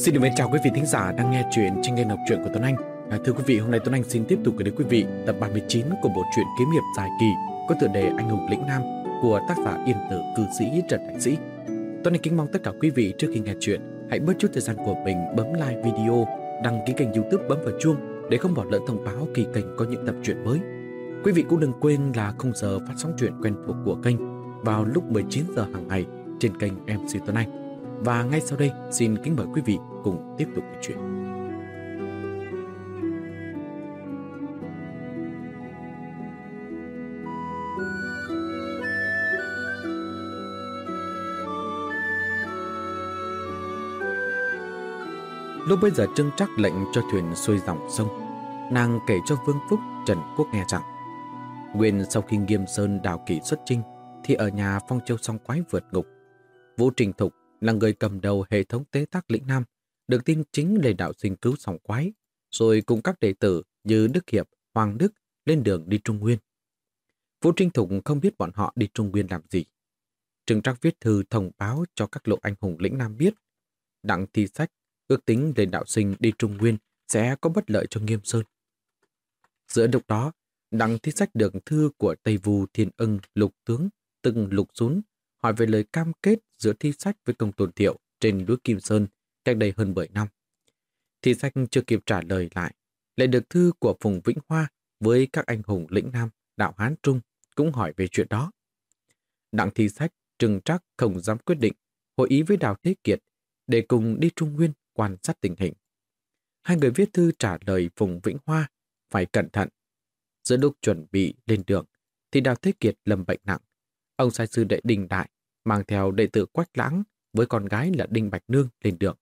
Xin được mến chào quý vị thính giả đang nghe chuyện trên kênh đọc truyện của Tuấn Anh. À, thưa quý vị, hôm nay Tuấn Anh xin tiếp tục gửi đến quý vị tập 39 của bộ truyện kiếm hiệp dài kỳ có tựa đề Anh hùng lĩnh nam của tác giả yên tử cư sĩ Trần Đại Sĩ. Tuấn Anh kính mong tất cả quý vị trước khi nghe chuyện hãy bớt chút thời gian của mình bấm like video, đăng ký kênh youtube bấm vào chuông để không bỏ lỡ thông báo khi kênh có những tập truyện mới. Quý vị cũng đừng quên là khung giờ phát sóng truyện quen thuộc của kênh vào lúc 19 giờ hàng ngày trên kênh MC Tuấn Anh. Và ngay sau đây, xin kính mời quý vị cùng tiếp tục câu chuyện. Lúc bây giờ Trưng Trắc lệnh cho thuyền xuôi dòng sông, nàng kể cho Vương Phúc Trần Quốc nghe rằng Nguyên sau khi Nghiêm Sơn đào kỷ xuất trinh thì ở nhà Phong Châu song quái vượt ngục. Vũ Trình Thục là người cầm đầu hệ thống tế tác lĩnh Nam, được tin chính Lê Đạo Sinh cứu sòng quái, rồi cùng các đệ tử như Đức Hiệp, Hoàng Đức lên đường đi Trung Nguyên. Vũ Trinh Thục không biết bọn họ đi Trung Nguyên làm gì. Trừng Trắc viết thư thông báo cho các lộ anh hùng lĩnh Nam biết. Đặng thi sách, ước tính Lê Đạo Sinh đi Trung Nguyên sẽ có bất lợi cho Nghiêm Sơn. Giữa lúc đó, Đặng thi sách được thư của Tây Vu Thiên Ưng lục tướng, từng lục xuống hỏi về lời cam kết giữa thi sách với công tôn thiệu trên núi Kim Sơn cách đây hơn 10 năm. Thi sách chưa kịp trả lời lại, lại được thư của Phùng Vĩnh Hoa với các anh hùng lĩnh Nam, đạo Hán Trung cũng hỏi về chuyện đó. Đặng thi sách trừng trắc không dám quyết định, hội ý với Đào Thế Kiệt để cùng đi Trung Nguyên quan sát tình hình. Hai người viết thư trả lời Phùng Vĩnh Hoa phải cẩn thận. Giữa lúc chuẩn bị lên đường, thì Đào Thế Kiệt lầm bệnh nặng. Ông sai sư đệ Đình Đại mang theo đệ tử Quách Lãng với con gái là Đinh Bạch Nương lên đường.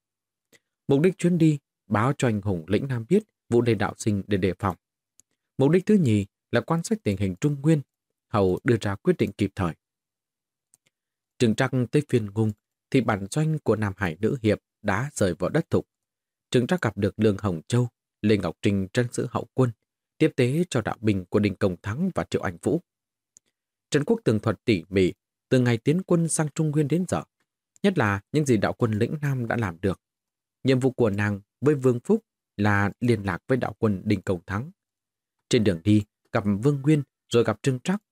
Mục đích chuyến đi báo cho anh hùng lĩnh Nam biết vụ đề đạo sinh để đề phòng. Mục đích thứ nhì là quan sát tình hình Trung Nguyên, hầu đưa ra quyết định kịp thời. Trừng trăng tới phiên ngung thì bản doanh của Nam Hải Nữ Hiệp đã rời vào đất thục. Trừng trắc gặp được Lương Hồng Châu, Lê Ngọc Trinh trân sự hậu quân, tiếp tế cho đạo binh của Đình Công Thắng và Triệu Anh Vũ. Trần Quốc tường thuật tỉ mỉ từ ngày tiến quân sang Trung Nguyên đến giờ, nhất là những gì đạo quân lĩnh Nam đã làm được. Nhiệm vụ của nàng với Vương Phúc là liên lạc với đạo quân Đình Công Thắng. Trên đường đi, gặp Vương Nguyên rồi gặp Trương Trắc.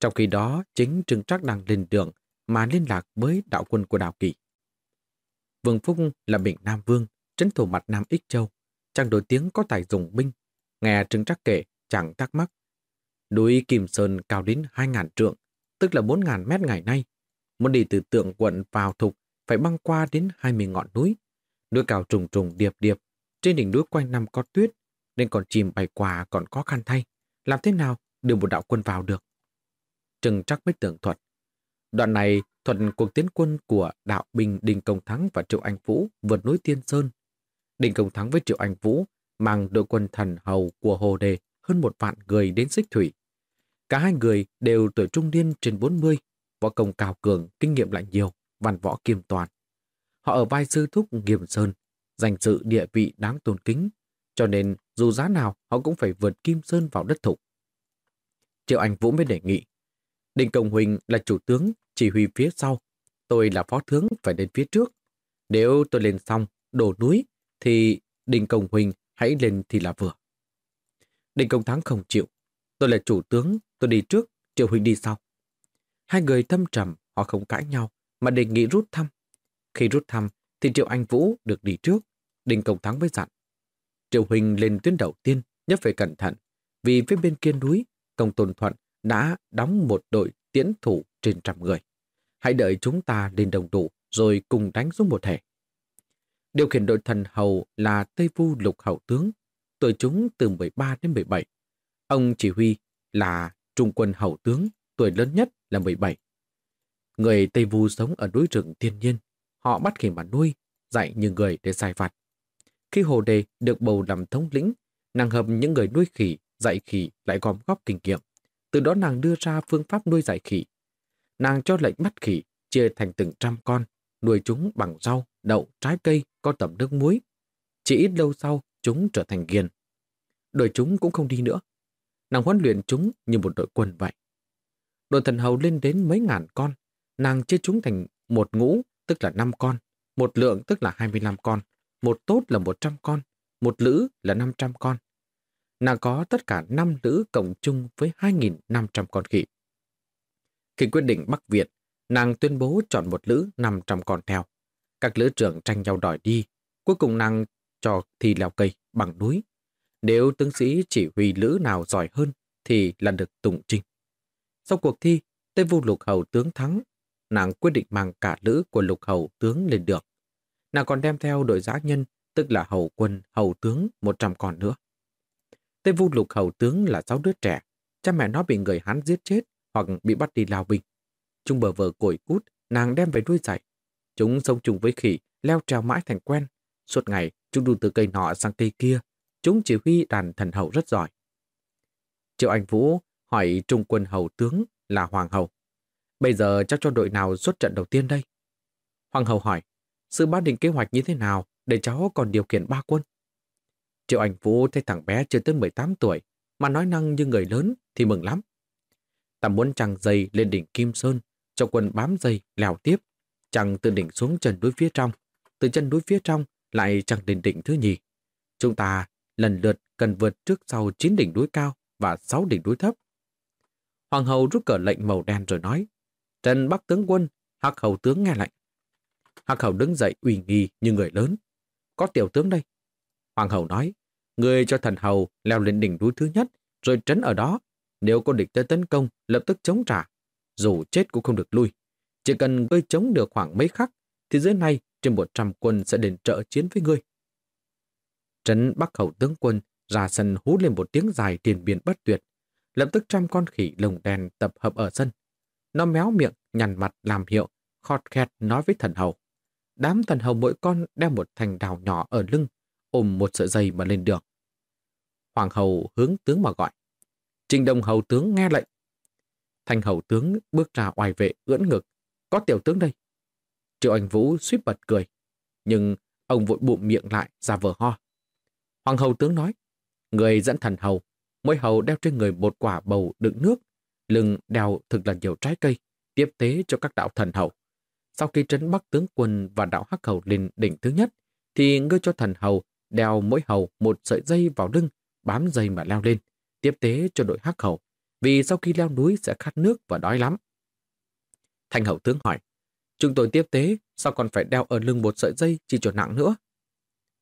Trong khi đó, chính Trương Trắc đang lên đường mà liên lạc với đạo quân của Đào Kỳ. Vương Phúc là bình Nam Vương, trấn thủ mặt Nam Ích Châu. Chàng nổi tiếng có tài dùng binh. Nghe Trương Trắc kể, chẳng thắc mắc. Núi Kim Sơn cao đến 2.000 trượng, tức là 4.000 mét ngày nay. Muốn đi từ tượng quận vào thục phải băng qua đến 20 ngọn núi. Núi cao trùng trùng điệp điệp, trên đỉnh núi quanh năm có tuyết, nên còn chìm bày quả còn khó khăn thay. Làm thế nào đưa một đạo quân vào được? Trừng chắc mới tưởng thuật. Đoạn này thuận cuộc tiến quân của đạo binh đình Công Thắng và Triệu Anh Vũ vượt núi Tiên Sơn. đình Công Thắng với Triệu Anh Vũ mang đội quân thần hầu của Hồ Đề hơn một vạn người đến xích thủy. Cả hai người đều tuổi trung niên trên 40, võ công cao cường, kinh nghiệm lại nhiều, văn võ kiêm toàn. Họ ở vai sư thúc nghiêm sơn, dành sự địa vị đáng tôn kính, cho nên dù giá nào họ cũng phải vượt Kim Sơn vào đất thục. Triệu Anh Vũ mới đề nghị, Đinh Công Huỳnh là chủ tướng, chỉ huy phía sau, tôi là phó tướng phải đến phía trước. Nếu tôi lên xong, đổ núi, thì Đinh Công Huỳnh hãy lên thì là vừa. Đinh Công Thắng không chịu, tôi là chủ tướng, tôi đi trước, Triệu huynh đi sau. Hai người thâm trầm, họ không cãi nhau, mà đề nghị rút thăm. Khi rút thăm, thì Triệu Anh Vũ được đi trước, Đinh Công Thắng với dặn. Triệu huynh lên tuyến đầu tiên, nhất phải cẩn thận, vì phía bên kia núi, Công Tôn Thuận đã đóng một đội tiễn thủ trên trăm người. Hãy đợi chúng ta lên đồng đủ, rồi cùng đánh xuống một thể. Điều khiển đội thần hầu là Tây Vu Lục Hậu Tướng, tuổi chúng từ 13 đến 17. Ông chỉ huy là Trung quân Hậu Tướng, tuổi lớn nhất là 17. Người Tây Vu sống ở núi rừng thiên nhiên, họ bắt khỉ mà nuôi, dạy như người để sai phạt. Khi Hồ Đề được bầu làm thống lĩnh, nàng hợp những người nuôi khỉ, dạy khỉ lại gom góp kinh nghiệm. Từ đó nàng đưa ra phương pháp nuôi dạy khỉ. Nàng cho lệnh bắt khỉ, chia thành từng trăm con, nuôi chúng bằng rau, đậu, trái cây, có tẩm nước muối. Chỉ ít lâu sau, chúng trở thành ghiền. đời chúng cũng không đi nữa. Nàng huấn luyện chúng như một đội quân vậy. Đội thần hầu lên đến mấy ngàn con, nàng chia chúng thành một ngũ, tức là 5 con, một lượng tức là 25 con, một tốt là 100 con, một lữ là 500 con. Nàng có tất cả 5 lữ cộng chung với 2.500 con khỉ. Khi quyết định Bắc Việt, nàng tuyên bố chọn một lữ 500 con theo. Các lữ trưởng tranh nhau đòi đi, cuối cùng nàng cho thi leo cây bằng núi. Nếu tướng sĩ chỉ huy lữ nào giỏi hơn thì là được tụng trinh. Sau cuộc thi, Tây Vu Lục Hầu tướng thắng, nàng quyết định mang cả lữ của Lục Hầu tướng lên được. Nàng còn đem theo đội giã nhân, tức là hầu quân, hầu tướng 100 con nữa. Tây Vu Lục Hầu tướng là sáu đứa trẻ, cha mẹ nó bị người Hán giết chết hoặc bị bắt đi lao binh. Chúng bờ vờ cổi cút, nàng đem về nuôi dạy. Chúng sống chung với khỉ, leo trèo mãi thành quen. Suốt ngày, chúng đu từ cây nọ sang cây kia. Chúng chỉ huy đàn thần hậu rất giỏi. Triệu Anh Vũ hỏi trung quân hầu tướng là Hoàng hậu. Bây giờ cháu cho đội nào xuất trận đầu tiên đây? Hoàng hậu hỏi, sự ban định kế hoạch như thế nào để cháu còn điều khiển ba quân? Triệu Anh Vũ thấy thằng bé chưa tới 18 tuổi mà nói năng như người lớn thì mừng lắm. Ta muốn chàng dây lên đỉnh Kim Sơn, cho quân bám dây leo tiếp, chàng từ đỉnh xuống chân núi phía trong, từ chân núi phía trong lại chẳng đến đỉnh thứ nhì. Chúng ta lần lượt cần vượt trước sau 9 đỉnh núi cao và 6 đỉnh núi thấp. Hoàng hậu rút cờ lệnh màu đen rồi nói, Trần Bắc tướng quân, Hắc hầu tướng nghe lệnh. Hắc hầu đứng dậy ủy nghi như người lớn. Có tiểu tướng đây. Hoàng hậu nói, người cho thần hầu leo lên đỉnh núi thứ nhất, rồi trấn ở đó. Nếu có địch tới tấn công, lập tức chống trả. Dù chết cũng không được lui. Chỉ cần ngươi chống được khoảng mấy khắc, thì dưới nay trên 100 quân sẽ đến trợ chiến với ngươi. Trấn Bắc hầu tướng quân ra sân hú lên một tiếng dài tiền biển bất tuyệt. Lập tức trăm con khỉ lồng đèn tập hợp ở sân. Nó méo miệng, nhằn mặt làm hiệu, khọt khẹt nói với thần hầu. Đám thần hầu mỗi con đeo một thành đào nhỏ ở lưng, ôm một sợi dây mà lên đường. Hoàng hầu hướng tướng mà gọi. Trình đồng hầu tướng nghe lệnh. Thành hầu tướng bước ra oai vệ ưỡn ngực. Có tiểu tướng đây. Triệu Anh Vũ suýt bật cười. Nhưng ông vội bụm miệng lại ra vờ ho. Hoàng hầu tướng nói. Người dẫn thần hầu. Mỗi hầu đeo trên người một quả bầu đựng nước. Lưng đeo thực là nhiều trái cây. Tiếp tế cho các đạo thần hầu. Sau khi trấn Bắc tướng quân và đạo Hắc Hầu lên đỉnh thứ nhất, thì ngươi cho thần hầu đeo mỗi hầu một sợi dây vào lưng, bám dây mà leo lên, tiếp tế cho đội Hắc Hầu, vì sau khi leo núi sẽ khát nước và đói lắm. Thanh hậu tướng hỏi, chúng tôi tiếp tế, sao còn phải đeo ở lưng một sợi dây chỉ cho nặng nữa?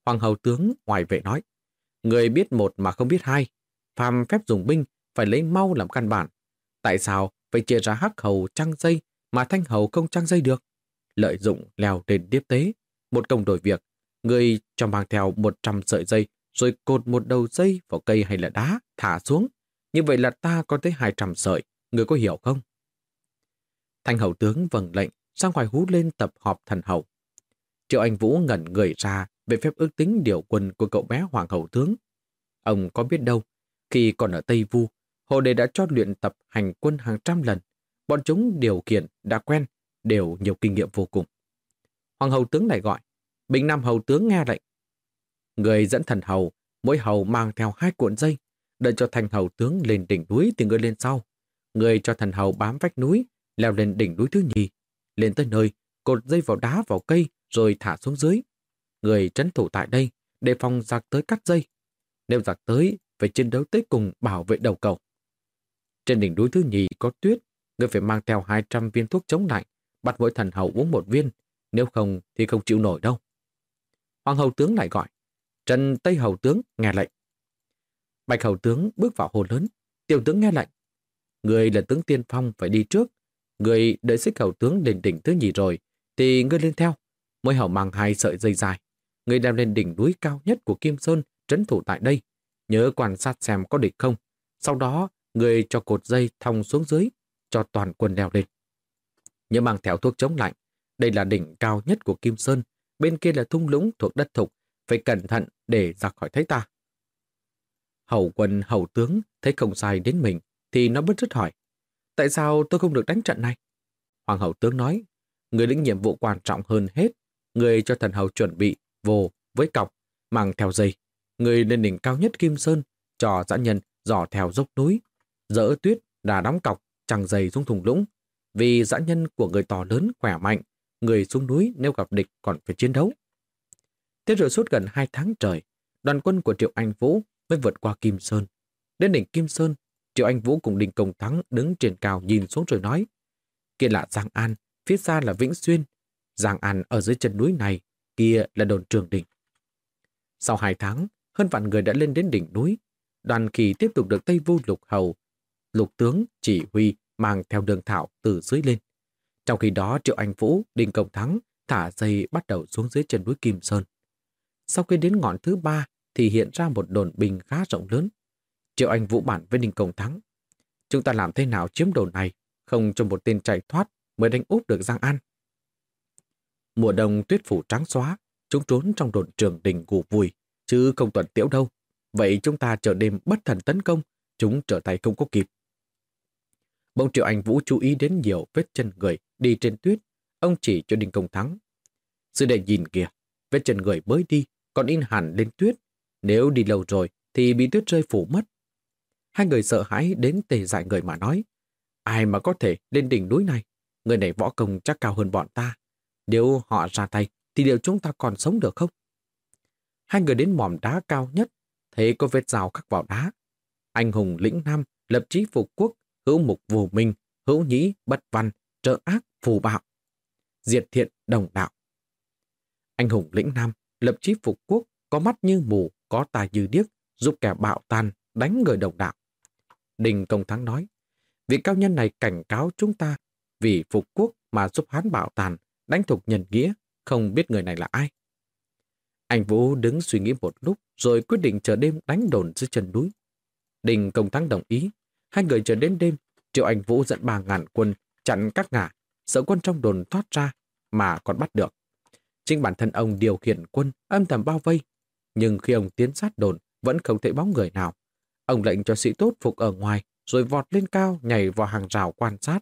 Hoàng hầu tướng ngoài vệ nói, người biết một mà không biết hai, phàm phép dùng binh phải lấy mau làm căn bản. Tại sao phải chia ra hắc hầu trăng dây mà thanh hầu không trăng dây được? lợi dụng leo lên tiếp tế, một công đổi việc, người cho mang theo 100 sợi dây rồi cột một đầu dây vào cây hay là đá, thả xuống. Như vậy là ta có tới 200 sợi, người có hiểu không? Thanh hầu tướng vâng lệnh, sang ngoài hú lên tập họp thần hậu. Triệu Anh Vũ ngẩn người ra về phép ước tính điều quân của cậu bé Hoàng hậu tướng. Ông có biết đâu, khi còn ở Tây Vu, Hồ Đề đã cho luyện tập hành quân hàng trăm lần. Bọn chúng điều kiện đã quen đều nhiều kinh nghiệm vô cùng. Hoàng hậu tướng lại gọi, Bình Nam hầu tướng nghe lệnh. Người dẫn thần hầu, mỗi hầu mang theo hai cuộn dây, đợi cho thành hầu tướng lên đỉnh núi thì người lên sau. Người cho thần hầu bám vách núi, leo lên đỉnh núi thứ nhì. Lên tới nơi, cột dây vào đá vào cây rồi thả xuống dưới. Người trấn thủ tại đây, đề phòng giặc tới cắt dây. Nếu giặc tới, phải chiến đấu tới cùng bảo vệ đầu cầu. Trên đỉnh núi thứ nhì có tuyết, người phải mang theo 200 viên thuốc chống lạnh, bắt mỗi thần hầu uống một viên, nếu không thì không chịu nổi đâu. Hoàng hầu tướng lại gọi, Trần Tây hầu tướng nghe lệnh. Bạch hầu tướng bước vào hồ lớn, tiểu tướng nghe lệnh. Người là tướng tiên phong phải đi trước, người đợi xích hầu tướng lên đỉnh thứ nhì rồi, thì ngươi lên theo. Mỗi hầu mang hai sợi dây dài. Người leo lên đỉnh núi cao nhất của Kim Sơn, trấn thủ tại đây. Nhớ quan sát xem có địch không. Sau đó, người cho cột dây thòng xuống dưới, cho toàn quân leo lên nhớ mang theo thuốc chống lạnh. Đây là đỉnh cao nhất của Kim Sơn, bên kia là thung lũng thuộc đất thục, phải cẩn thận để giặc khỏi thấy ta. Hầu quân hầu tướng thấy không sai đến mình, thì nó bất rứt hỏi, tại sao tôi không được đánh trận này? Hoàng hậu tướng nói, người lĩnh nhiệm vụ quan trọng hơn hết, người cho thần hầu chuẩn bị vô với cọc, mang theo dây. Người lên đỉnh cao nhất Kim Sơn, cho dã nhân dò theo dốc núi, dỡ tuyết, đà đóng cọc, chẳng dày xuống thùng lũng, vì dã nhân của người to lớn khỏe mạnh, người xuống núi nếu gặp địch còn phải chiến đấu. Thế rồi suốt gần hai tháng trời, đoàn quân của Triệu Anh Vũ mới vượt qua Kim Sơn. Đến đỉnh Kim Sơn, Triệu Anh Vũ cùng Đinh Công Thắng đứng trên cao nhìn xuống rồi nói kia là Giang An, phía xa là Vĩnh Xuyên. Giang An ở dưới chân núi này, kia là đồn trường đỉnh. Sau hai tháng, hơn vạn người đã lên đến đỉnh núi. Đoàn kỳ tiếp tục được Tây Vu Lục Hầu, Lục Tướng chỉ huy mang theo đường thảo từ dưới lên. Trong khi đó Triệu Anh Vũ, Đinh Công Thắng thả dây bắt đầu xuống dưới chân núi Kim Sơn. Sau khi đến ngọn thứ ba thì hiện ra một đồn bình khá rộng lớn. Triệu Anh Vũ bản với Đinh Công Thắng. Chúng ta làm thế nào chiếm đồn này, không cho một tên chạy thoát mới đánh úp được Giang An. Mùa đông tuyết phủ trắng xóa, chúng trốn trong đồn trường đình ngủ vùi, chứ không tuần tiễu đâu. Vậy chúng ta chờ đêm bất thần tấn công, chúng trở tay không có kịp. Bỗng Triệu Anh Vũ chú ý đến nhiều vết chân người đi trên tuyết, ông chỉ cho Đinh Công Thắng. Sư đệ nhìn kìa, vết chân người mới đi, còn in hẳn lên tuyết. Nếu đi lâu rồi thì bị tuyết rơi phủ mất. Hai người sợ hãi đến tề dại người mà nói. Ai mà có thể lên đỉnh núi này? Người này võ công chắc cao hơn bọn ta. Nếu họ ra tay thì liệu chúng ta còn sống được không? Hai người đến mỏm đá cao nhất, thấy có vết rào khắc vào đá. Anh hùng lĩnh nam, lập chí phục quốc, hữu mục vô minh, hữu nhĩ, bất văn, trợ ác, phù bạo. Diệt thiện, đồng đạo. Anh hùng lĩnh nam, lập chí phục quốc, có mắt như mù, có tài như điếc, giúp kẻ bạo tàn, đánh người đồng đạo. Đình Công Thắng nói, vị cao nhân này cảnh cáo chúng ta vì phục quốc mà giúp hắn bạo tàn, đánh thục nhân nghĩa, không biết người này là ai. Anh Vũ đứng suy nghĩ một lúc rồi quyết định chờ đêm đánh đồn dưới chân núi. Đình Công Thắng đồng ý. Hai người chờ đến đêm, Triệu Anh Vũ dẫn ba ngàn quân chặn các ngã, sợ quân trong đồn thoát ra mà còn bắt được. Chính bản thân ông điều khiển quân âm thầm bao vây, nhưng khi ông tiến sát đồn vẫn không thấy bóng người nào. Ông lệnh cho sĩ tốt phục ở ngoài rồi vọt lên cao nhảy vào hàng rào quan sát.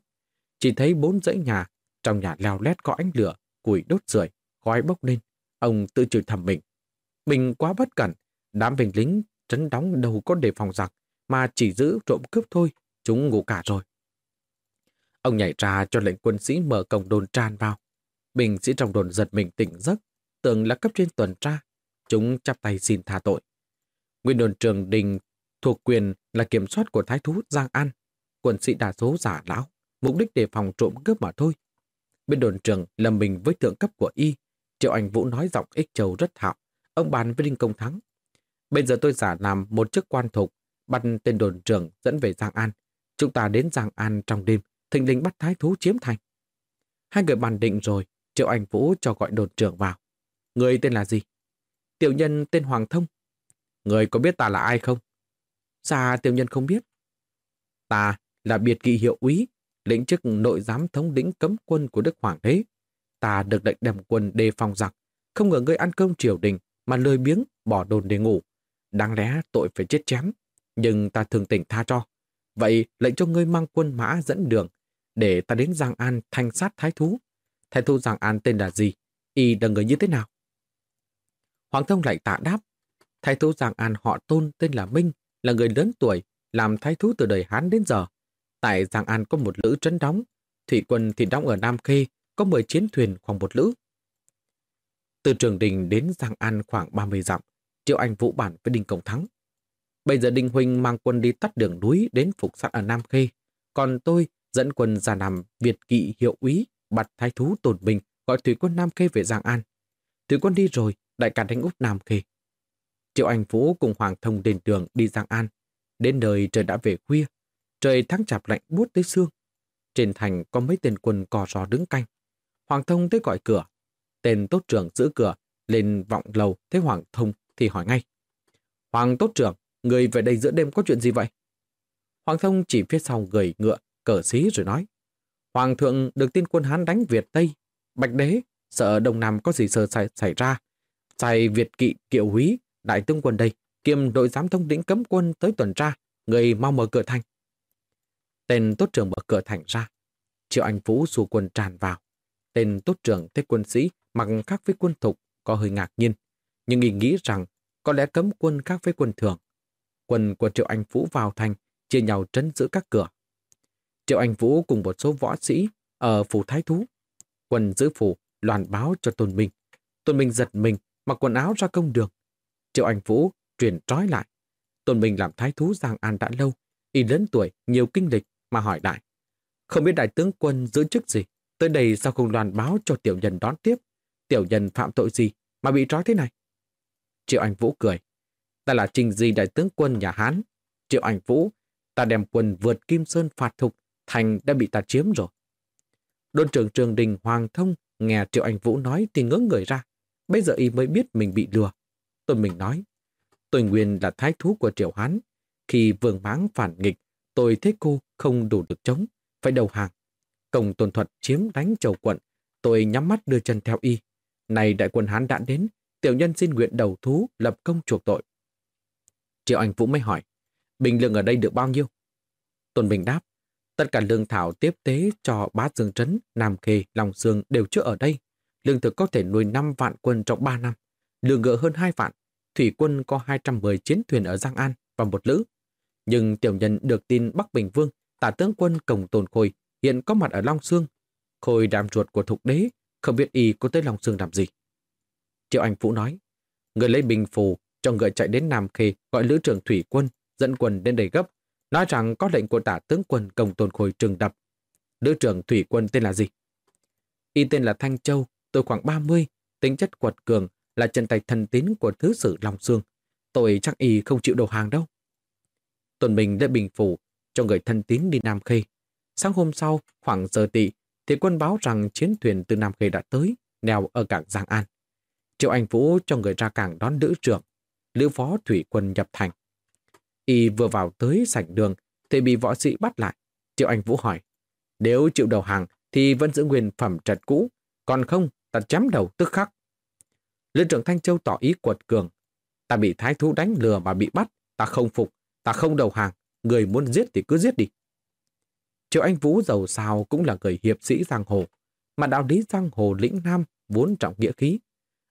Chỉ thấy bốn dãy nhà, trong nhà leo lét có ánh lửa, củi đốt rưởi, khói bốc lên. Ông tự chửi thầm mình. Mình quá bất cẩn, đám binh lính trấn đóng đâu có đề phòng giặc, mà chỉ giữ trộm cướp thôi, chúng ngủ cả rồi. Ông nhảy ra cho lệnh quân sĩ mở cổng đồn tràn vào. Binh sĩ trong đồn giật mình tỉnh giấc, tưởng là cấp trên tuần tra. Chúng chắp tay xin tha tội. Nguyên đồn trường đình thuộc quyền là kiểm soát của thái thú Giang An. Quân sĩ đa số giả lão, mục đích đề phòng trộm cướp mà thôi. Bên đồn trường là mình với thượng cấp của y, Triệu Anh Vũ nói giọng ích châu rất hạo. Ông bàn với Đinh Công Thắng. Bây giờ tôi giả làm một chức quan thục, bắt tên đồn trưởng dẫn về Giang An. Chúng ta đến Giang An trong đêm, thình lình bắt thái thú chiếm thành. Hai người bàn định rồi, Triệu Anh Vũ cho gọi đồn trưởng vào. Người tên là gì? Tiểu nhân tên Hoàng Thông. Người có biết ta là ai không? Xa tiểu nhân không biết. Ta là biệt kỵ hiệu úy, lĩnh chức nội giám thống lĩnh cấm quân của Đức Hoàng đế. Ta được lệnh đem quân đề phòng giặc, không ngờ ngươi ăn cơm triều đình mà lười biếng bỏ đồn để ngủ. Đáng lẽ tội phải chết chém, nhưng ta thường tỉnh tha cho. Vậy lệnh cho ngươi mang quân mã dẫn đường, để ta đến Giang An thanh sát thái thú. Thái thú Giang An tên là gì? Y là người như thế nào? Hoàng thông lại tạ đáp. Thái thú Giang An họ tôn tên là Minh, là người lớn tuổi, làm thái thú từ đời Hán đến giờ. Tại Giang An có một lữ trấn đóng, thủy quân thì đóng ở Nam Khê, có 10 chiến thuyền khoảng một lữ. Từ Trường Đình đến Giang An khoảng 30 dặm, Triệu Anh vũ bản với Đinh Công Thắng. Bây giờ Đinh Huynh mang quân đi tắt đường núi đến phục sát ở Nam Khê, còn tôi dẫn quân ra nằm Việt kỵ hiệu úy, bặt thái thú tổn bình, gọi thủy quân Nam Khê về Giang An. Thủy quân đi rồi, đại cả đánh úp Nam Khê. Triệu Anh Vũ cùng Hoàng Thông đền đường đi Giang An. Đến nơi trời đã về khuya, trời tháng chạp lạnh buốt tới xương. Trên thành có mấy tên quân cò rò đứng canh. Hoàng Thông tới gọi cửa. Tên tốt trưởng giữ cửa, lên vọng lầu thấy Hoàng Thông thì hỏi ngay. Hoàng tốt trưởng, người về đây giữa đêm có chuyện gì vậy? Hoàng Thông chỉ phía sau người ngựa, cờ xí rồi nói. Hoàng thượng được tin quân Hán đánh Việt Tây, Bạch Đế, sợ Đông Nam có gì sơ xảy, xảy ra. Sai Việt kỵ kiệu húy, đại tướng quân đây, kiêm đội giám thông lĩnh cấm quân tới tuần tra, người mau mở cửa thành. Tên tốt trưởng mở cửa thành ra. Triệu Anh Vũ xù quân tràn vào. Tên tốt trưởng thấy quân sĩ mặc khác với quân thục có hơi ngạc nhiên, nhưng ý nghĩ rằng có lẽ cấm quân khác với quân thường. Quân của Triệu Anh Vũ vào thành, chia nhau trấn giữ các cửa. Triệu Anh Vũ cùng một số võ sĩ ở phủ Thái Thú. Quân giữ phủ loàn báo cho Tôn Minh. Tôn Minh giật mình, mặc quần áo ra công đường. Triệu Anh Vũ truyền trói lại. Tôn Minh làm thái thú Giang An đã lâu, y lớn tuổi, nhiều kinh lịch mà hỏi lại. Không biết đại tướng quân giữ chức gì, tới đây sao không đoàn báo cho tiểu nhân đón tiếp? Tiểu nhân phạm tội gì mà bị trói thế này? Triệu Anh Vũ cười. Ta là trình di đại tướng quân nhà Hán. Triệu Anh Vũ, ta đem quân vượt Kim Sơn phạt thục, thành đã bị ta chiếm rồi. Đôn trưởng trường đình Hoàng Thông nghe Triệu Anh Vũ nói thì ngỡ người ra. Bây giờ y mới biết mình bị lừa. Tôn Minh nói, tôi nguyên là thái thú của Triệu Hán. Khi vương mãng phản nghịch, tôi thấy cô không đủ được chống, phải đầu hàng. Công tôn thuật chiếm đánh chầu quận, tôi nhắm mắt đưa chân theo y. Này đại quân Hán đã đến, tiểu nhân xin nguyện đầu thú lập công chuộc tội. Triệu Anh Vũ mới hỏi, bình lương ở đây được bao nhiêu? Tôn Bình đáp, tất cả lương thảo tiếp tế cho bá Dương Trấn, Nam Khê, Long Sương đều chưa ở đây. Lương thực có thể nuôi 5 vạn quân trong 3 năm, lương ngựa hơn 2 vạn. Thủy quân có 210 chiến thuyền ở Giang An và một lữ. Nhưng tiểu nhân được tin Bắc Bình Vương, tả tướng quân Cổng Tồn Khôi hiện có mặt ở Long Sương. Khôi đàm ruột của thục đế, không biết y có tới Long Sương làm gì. Triệu Anh Vũ nói, người lấy bình phù cho người chạy đến Nam Khê gọi lữ trưởng thủy quân, dẫn quân đến đầy gấp, nói rằng có lệnh của tả tướng quân Cổng Tồn Khôi trừng đập. Lữ trưởng thủy quân tên là gì? Y tên là Thanh Châu, tôi khoảng 30, tính chất quật cường, là chân tay thần tín của thứ sử Long Sương. Tôi chắc y không chịu đầu hàng đâu. Tuần mình đã bình phủ cho người thân tín đi Nam Khê. Sáng hôm sau, khoảng giờ tị, thì quân báo rằng chiến thuyền từ Nam Khê đã tới, neo ở cảng Giang An. Triệu Anh Vũ cho người ra cảng đón lữ trưởng, lữ phó thủy quân nhập thành. Y vừa vào tới sảnh đường thì bị võ sĩ bắt lại. Triệu Anh Vũ hỏi, nếu chịu đầu hàng thì vẫn giữ nguyên phẩm trật cũ, còn không, ta chém đầu tức khắc. Lữ trưởng Thanh Châu tỏ ý quật cường. Ta bị thái thú đánh lừa mà bị bắt, ta không phục, ta không đầu hàng, người muốn giết thì cứ giết đi. Triệu Anh Vũ giàu sao cũng là người hiệp sĩ giang hồ, mà đạo lý giang hồ lĩnh nam vốn trọng nghĩa khí.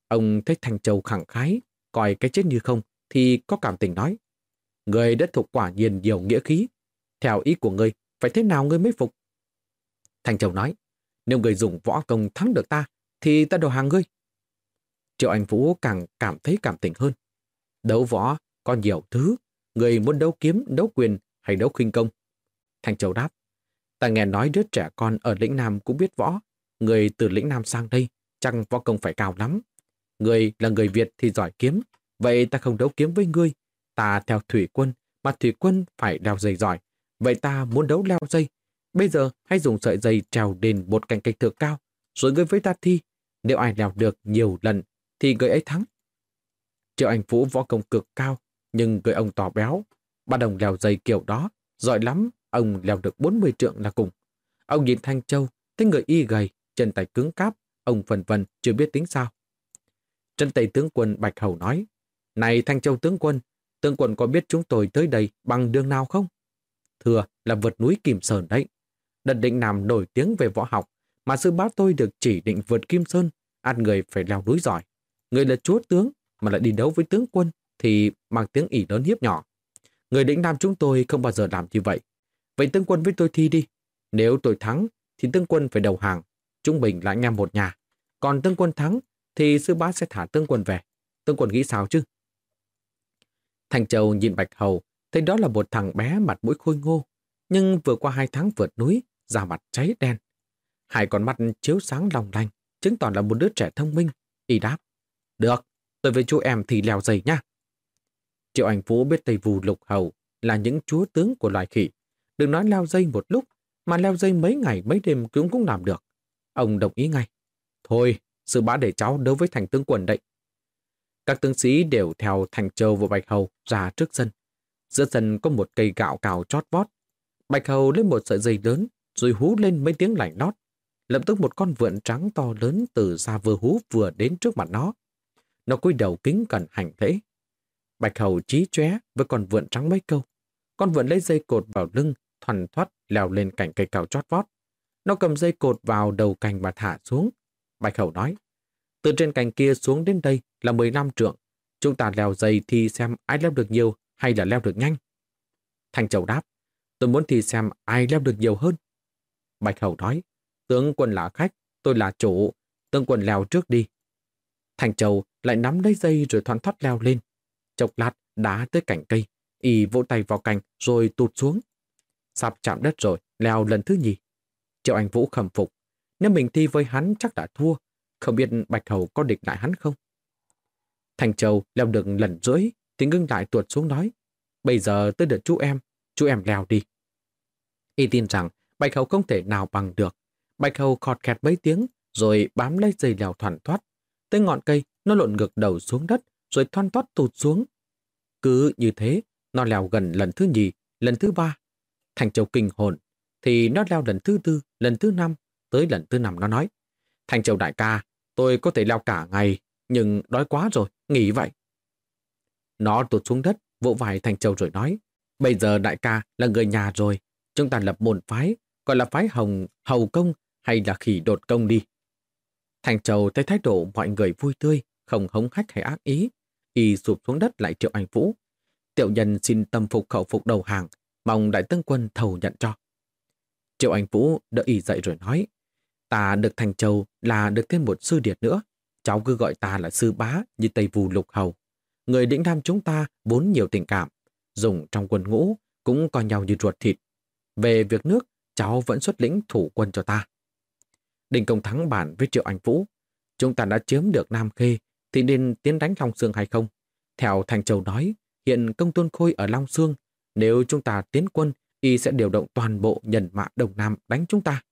Ông thấy thành Châu khẳng khái, coi cái chết như không, thì có cảm tình nói. Người đất thuộc quả nhiên nhiều nghĩa khí. Theo ý của người, phải thế nào người mới phục? thành Châu nói, nếu người dùng võ công thắng được ta, thì ta đầu hàng ngươi. Triệu Anh Vũ càng cảm thấy cảm tình hơn. Đấu võ có nhiều thứ, người muốn đấu kiếm, đấu quyền hay đấu khinh công. Thanh Châu đáp, ta nghe nói đứa trẻ con ở lĩnh Nam cũng biết võ. Người từ lĩnh Nam sang đây, chẳng võ công phải cao lắm. Người là người Việt thì giỏi kiếm, vậy ta không đấu kiếm với ngươi. Ta theo thủy quân, mà thủy quân phải đeo dây giỏi. Vậy ta muốn đấu leo dây. Bây giờ hãy dùng sợi dây trèo đến một cành cây thượng cao, rồi ngươi với ta thi. Nếu ai leo được nhiều lần thì người ấy thắng. Triệu Anh Phú võ công cực cao, nhưng người ông to béo. Ba đồng leo dây kiểu đó, giỏi lắm, ông leo được 40 trượng là cùng. Ông nhìn Thanh Châu, thấy người y gầy, chân tay cứng cáp, ông phần vần chưa biết tính sao. Trân tay tướng quân Bạch Hầu nói, Này Thanh Châu tướng quân, tướng quân có biết chúng tôi tới đây bằng đường nào không? Thưa là vượt núi Kim Sơn đấy. Đất định Nam nổi tiếng về võ học, mà sư bá tôi được chỉ định vượt Kim Sơn, ăn người phải leo núi giỏi. Người là chúa tướng mà lại đi đấu với tướng quân thì mang tiếng ỉ lớn hiếp nhỏ. Người lĩnh nam chúng tôi không bao giờ làm như vậy. Vậy tương quân với tôi thi đi. Nếu tôi thắng thì tương quân phải đầu hàng. Chúng mình là anh em một nhà. Còn tương quân thắng thì sư bá sẽ thả tương quân về. tương quân nghĩ sao chứ? Thành Châu nhìn Bạch Hầu thấy đó là một thằng bé mặt mũi khôi ngô. Nhưng vừa qua hai tháng vượt núi, da mặt cháy đen. Hai con mắt chiếu sáng lòng lanh, chứng tỏ là một đứa trẻ thông minh. Y đáp. Được, tôi với chú em thì leo dày nha. Triệu Anh vũ biết Tây Vù Lục Hầu là những chúa tướng của loài khỉ. Đừng nói leo dây một lúc, mà leo dây mấy ngày mấy đêm cũng cũng làm được. Ông đồng ý ngay. Thôi, sự bá để cháu đấu với thành tướng quần đậy. Các tướng sĩ đều theo Thành Châu và Bạch Hầu ra trước sân. Giữa sân có một cây gạo cào chót vót. Bạch Hầu lên một sợi dây lớn, rồi hú lên mấy tiếng lạnh lót Lập tức một con vượn trắng to lớn từ xa vừa hú vừa đến trước mặt nó. Nó cúi đầu kính cẩn hành lễ. Bạch Hầu trí chóe với con vượn trắng mấy câu. Con vượn lấy dây cột vào lưng, thoăn thoát leo lên cành cây cao chót vót. Nó cầm dây cột vào đầu cành và thả xuống. Bạch Hầu nói, từ trên cành kia xuống đến đây là 15 trượng. Chúng ta leo dây thì xem ai leo được nhiều hay là leo được nhanh. thành Châu đáp, tôi muốn thì xem ai leo được nhiều hơn. Bạch Hầu nói, tướng quân là khách, tôi là chủ, tướng quân leo trước đi. thành Châu lại nắm lấy dây rồi thoăn thoát leo lên. Chốc lát, đá tới cành cây, y vỗ tay vào cành rồi tụt xuống. Sắp chạm đất rồi, leo lần thứ nhì. Triệu Anh Vũ khẩm phục. Nếu mình thi với hắn chắc đã thua. Không biết Bạch Hầu có địch lại hắn không? Thành Châu leo được lần rưỡi thì ngưng lại tuột xuống nói. Bây giờ tới được chú em, chú em leo đi. Y tin rằng Bạch Hầu không thể nào bằng được. Bạch Hầu khọt khẹt mấy tiếng rồi bám lấy dây leo thoản thoát. Tới ngọn cây, nó lộn ngược đầu xuống đất rồi thoăn thoát tụt xuống. Cứ như thế, nó leo gần lần thứ nhì, lần thứ ba. Thành Châu kinh hồn, thì nó leo lần thứ tư, lần thứ năm, tới lần thứ năm nó nói. Thành Châu đại ca, tôi có thể leo cả ngày, nhưng đói quá rồi, nghỉ vậy. Nó tụt xuống đất, vỗ vai Thành Châu rồi nói, bây giờ đại ca là người nhà rồi, chúng ta lập môn phái, gọi là phái hồng, hầu công hay là khỉ đột công đi. Thành Châu thấy thái độ mọi người vui tươi, không hống hách hay ác ý, y sụp xuống đất lại triệu anh Vũ. Tiểu nhân xin tâm phục khẩu phục đầu hàng, mong đại tướng quân thầu nhận cho. Triệu Anh Vũ đỡ y dậy rồi nói, ta được Thành Châu là được thêm một sư điệt nữa, cháu cứ gọi ta là sư bá như Tây Vù Lục Hầu. Người đỉnh nam chúng ta vốn nhiều tình cảm, dùng trong quân ngũ cũng coi nhau như ruột thịt. Về việc nước, cháu vẫn xuất lĩnh thủ quân cho ta. Đình Công Thắng bản với Triệu Anh Vũ, chúng ta đã chiếm được Nam Khê thì nên tiến đánh Long Sương hay không? Theo Thành Châu nói, hiện công tôn khôi ở Long Sương, nếu chúng ta tiến quân, y sẽ điều động toàn bộ nhân mã Đông Nam đánh chúng ta.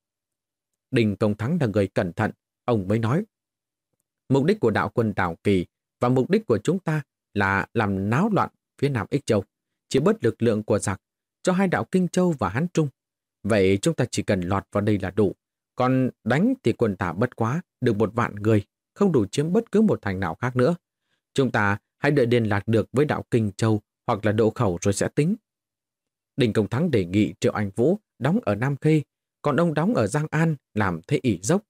Đình Công Thắng là người cẩn thận, ông mới nói. Mục đích của đạo quân Đảo Kỳ và mục đích của chúng ta là làm náo loạn phía Nam Ích Châu, chỉ bớt lực lượng của giặc cho hai đạo Kinh Châu và Hán Trung. Vậy chúng ta chỉ cần lọt vào đây là đủ. Còn đánh thì quân tả bất quá, được một vạn người, không đủ chiếm bất cứ một thành nào khác nữa. Chúng ta hãy đợi liên lạc được với đạo Kinh Châu hoặc là độ khẩu rồi sẽ tính. Đình Công Thắng đề nghị Triệu Anh Vũ đóng ở Nam Khê, còn ông đóng ở Giang An làm thế ỉ dốc.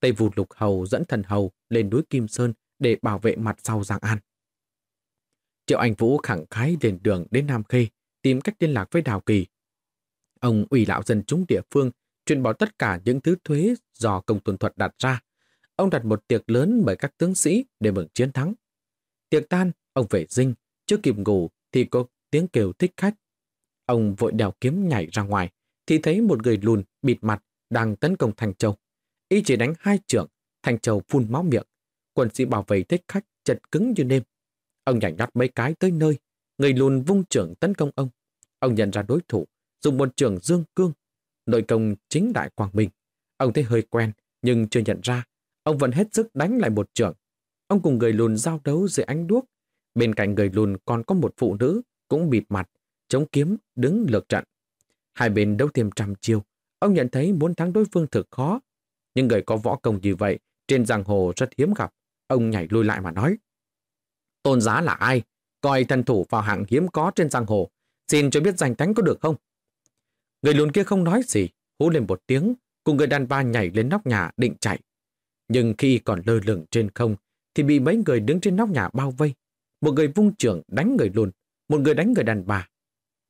Tây Vụt Lục Hầu dẫn thần Hầu lên núi Kim Sơn để bảo vệ mặt sau Giang An. Triệu Anh Vũ khẳng khái lên đường đến Nam Khê, tìm cách liên lạc với Đào Kỳ. Ông ủy lão dân chúng địa phương truyền bỏ tất cả những thứ thuế do công tuần thuật đặt ra. Ông đặt một tiệc lớn bởi các tướng sĩ để mừng chiến thắng. Tiệc tan, ông về dinh, chưa kịp ngủ thì có tiếng kêu thích khách. Ông vội đèo kiếm nhảy ra ngoài, thì thấy một người lùn, bịt mặt, đang tấn công Thành Châu. Y chỉ đánh hai trưởng, Thành Châu phun máu miệng. Quân sĩ bảo vệ thích khách chật cứng như nêm. Ông nhảy nhót mấy cái tới nơi, người lùn vung trưởng tấn công ông. Ông nhận ra đối thủ, dùng một trưởng dương cương. Nội công chính đại quang minh. Ông thấy hơi quen, nhưng chưa nhận ra. Ông vẫn hết sức đánh lại một trưởng. Ông cùng người lùn giao đấu dưới ánh đuốc. Bên cạnh người lùn còn có một phụ nữ, cũng bịt mặt, chống kiếm, đứng lược trận. Hai bên đấu thêm trăm chiêu. Ông nhận thấy muốn thắng đối phương thực khó. Nhưng người có võ công như vậy, trên giang hồ rất hiếm gặp. Ông nhảy lui lại mà nói. Tôn giá là ai? Coi thần thủ vào hạng hiếm có trên giang hồ. Xin cho biết danh tánh có được không? Người lùn kia không nói gì, hú lên một tiếng, cùng người đàn bà nhảy lên nóc nhà định chạy. Nhưng khi còn lơ lửng trên không, thì bị mấy người đứng trên nóc nhà bao vây. Một người vung trưởng đánh người lùn, một người đánh người đàn bà.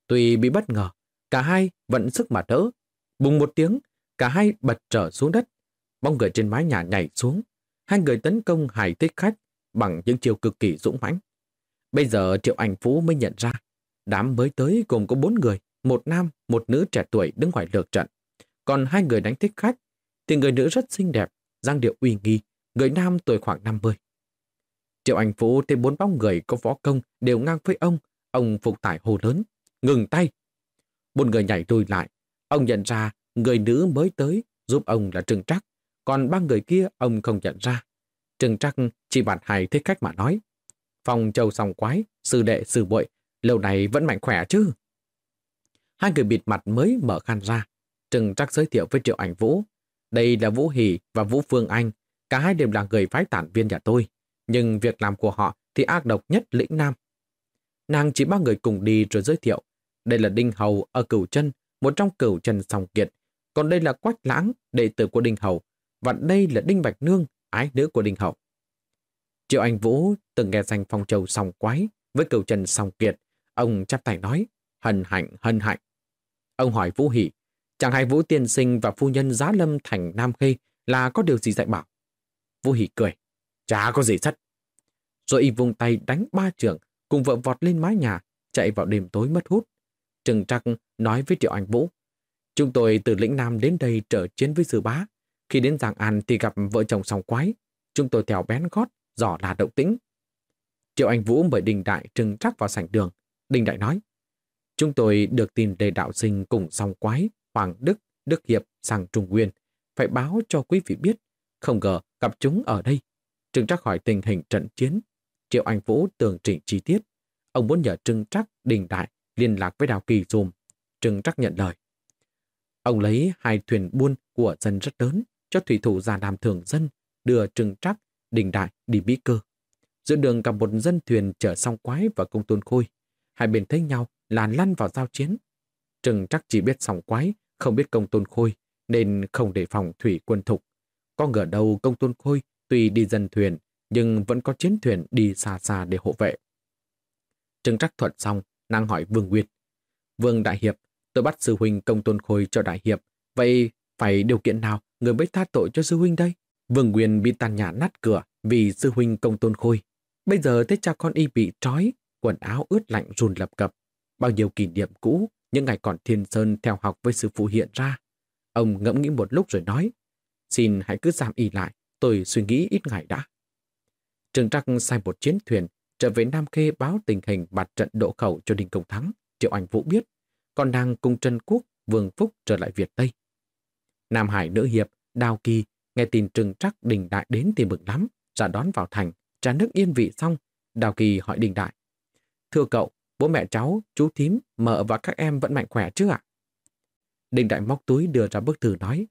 Tuy bị bất ngờ, cả hai vẫn sức mà đỡ. Bùng một tiếng, cả hai bật trở xuống đất. Bóng người trên mái nhà nhảy xuống. Hai người tấn công hải thích khách bằng những chiều cực kỳ dũng mãnh. Bây giờ Triệu Anh Phú mới nhận ra, đám mới tới gồm có bốn người, một nam, một nữ trẻ tuổi đứng ngoài lược trận. Còn hai người đánh thích khách, thì người nữ rất xinh đẹp, giang điệu uy nghi, người nam tuổi khoảng 50. Triệu Anh Vũ thấy bốn bóng người có võ công đều ngang với ông, ông phục tải hồ lớn, ngừng tay. Một người nhảy lùi lại, ông nhận ra người nữ mới tới giúp ông là Trừng Trắc, còn ba người kia ông không nhận ra. Trừng Trắc chỉ bản hài thích khách mà nói. Phòng châu sòng quái, sư đệ sư bội, lâu này vẫn mạnh khỏe chứ. Hai người bịt mặt mới mở khăn ra. Trừng Trắc giới thiệu với Triệu Ảnh Vũ. Đây là Vũ Hỷ và Vũ Phương Anh. Cả hai đều là người phái tản viên nhà tôi. Nhưng việc làm của họ thì ác độc nhất lĩnh Nam. Nàng chỉ ba người cùng đi rồi giới thiệu. Đây là Đinh Hầu ở Cửu Chân, một trong Cửu Chân Sòng Kiệt. Còn đây là Quách Lãng, đệ tử của Đinh Hầu. Và đây là Đinh Bạch Nương, ái nữ của Đinh hầu Triệu Anh Vũ từng nghe danh phong châu sòng quái với cửu chân sòng kiệt. Ông chắp tay nói, hân hạnh, hân hạnh. Ông hỏi Vũ Hỷ, chẳng hay Vũ Tiên Sinh và phu nhân Giá Lâm thành Nam Khê là có điều gì dạy bảo? Vũ Hỷ cười, chả có gì sắt. rồi y vùng tay đánh ba trường, cùng vợ vọt lên mái nhà, chạy vào đêm tối mất hút. Trừng Trắc nói với Triệu Anh Vũ, Chúng tôi từ lĩnh Nam đến đây trở chiến với sư bá. Khi đến Giang An thì gặp vợ chồng sòng quái. Chúng tôi theo bén gót, dò là động tĩnh. Triệu Anh Vũ mời Đình Đại trừng trắc vào sảnh đường. Đình Đại nói, Chúng tôi được tìm đề đạo sinh cùng song quái, Hoàng Đức, Đức Hiệp sang Trung Nguyên. Phải báo cho quý vị biết. Không ngờ gặp chúng ở đây. Trừng Trắc hỏi tình hình trận chiến. Triệu Anh Vũ tường trình chi tiết. Ông muốn nhờ Trừng Trắc, Đình Đại liên lạc với Đào Kỳ dùm. Trừng Trắc nhận lời. Ông lấy hai thuyền buôn của dân rất lớn cho thủy thủ già làm thường dân đưa Trừng Trắc, Đình Đại đi Mỹ Cơ. Giữa đường gặp một dân thuyền chở song quái và công tôn khôi. Hai bên thấy nhau là lăn vào giao chiến. Trừng Trắc chỉ biết song quái, không biết công tôn khôi, nên không đề phòng thủy quân thục. Có ngờ đâu công tôn khôi tuy đi dân thuyền, nhưng vẫn có chiến thuyền đi xa xa để hộ vệ. Trưng Trắc thuận xong, nàng hỏi Vương Nguyên. Vương Đại Hiệp, tôi bắt sư huynh công tôn khôi cho Đại Hiệp, vậy phải điều kiện nào người mới tha tội cho sư huynh đây? Vương Nguyên bị tàn nhã nát cửa vì sư huynh công tôn khôi. Bây giờ thấy cha con y bị trói, quần áo ướt lạnh run lập cập. Bao nhiêu kỷ niệm cũ, những ngày còn thiên sơn theo học với sư phụ hiện ra. Ông ngẫm nghĩ một lúc rồi nói, xin hãy cứ giam y lại, tôi suy nghĩ ít ngày đã. Trường Trắc sai một chiến thuyền trở về Nam Khê báo tình hình mặt trận độ khẩu cho Đinh Công Thắng, Triệu Anh Vũ biết, còn đang cùng Trần Quốc, Vương Phúc trở lại Việt Tây. Nam Hải nữ hiệp, Đào Kỳ, nghe tin Trừng Trắc Đình Đại đến thì mừng lắm, ra đón vào thành, trà nước yên vị xong, Đào Kỳ hỏi Đình Đại. Thưa cậu, bố mẹ cháu, chú thím, mợ và các em vẫn mạnh khỏe chứ ạ? Đình Đại móc túi đưa ra bức thư nói,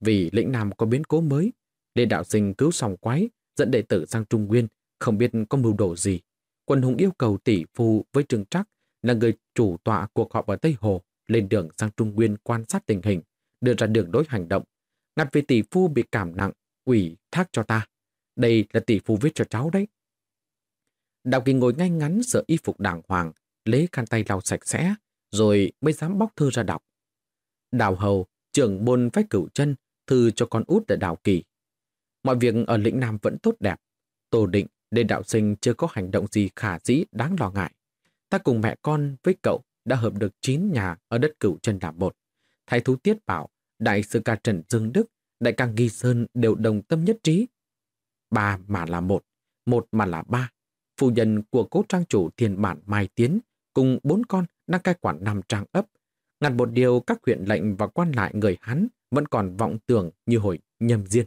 vì lĩnh Nam có biến cố mới, Lê Đạo Sinh cứu sòng quái, dẫn đệ tử sang Trung Nguyên, không biết có mưu đồ gì. Quân hùng yêu cầu tỷ phu với Trương Trắc là người chủ tọa cuộc họp ở Tây Hồ, lên đường sang Trung Nguyên quan sát tình hình, đưa ra đường đối hành động. Ngặt vì tỷ phu bị cảm nặng, ủy thác cho ta. Đây là tỷ phu viết cho cháu đấy. Đạo kỳ ngồi ngay ngắn sợ y phục đàng hoàng, lấy khăn tay lau sạch sẽ, rồi mới dám bóc thư ra đọc. Đào hầu, trưởng môn phách cửu chân, thư cho con út ở đào kỳ. Mọi việc ở lĩnh Nam vẫn tốt đẹp. Tô định, nên đạo sinh chưa có hành động gì khả dĩ đáng lo ngại. Ta cùng mẹ con với cậu đã hợp được 9 nhà ở đất cửu chân làm một. Thái thú tiết bảo, đại sư ca Trần Dương Đức, đại ca Nghi Sơn đều đồng tâm nhất trí. Ba mà là một, một mà là ba. Phu nhân của cố trang chủ thiền bản Mai Tiến cùng bốn con đang cai quản năm trang ấp. Ngặt một điều các huyện lệnh và quan lại người Hán vẫn còn vọng tưởng như hồi nhâm diên.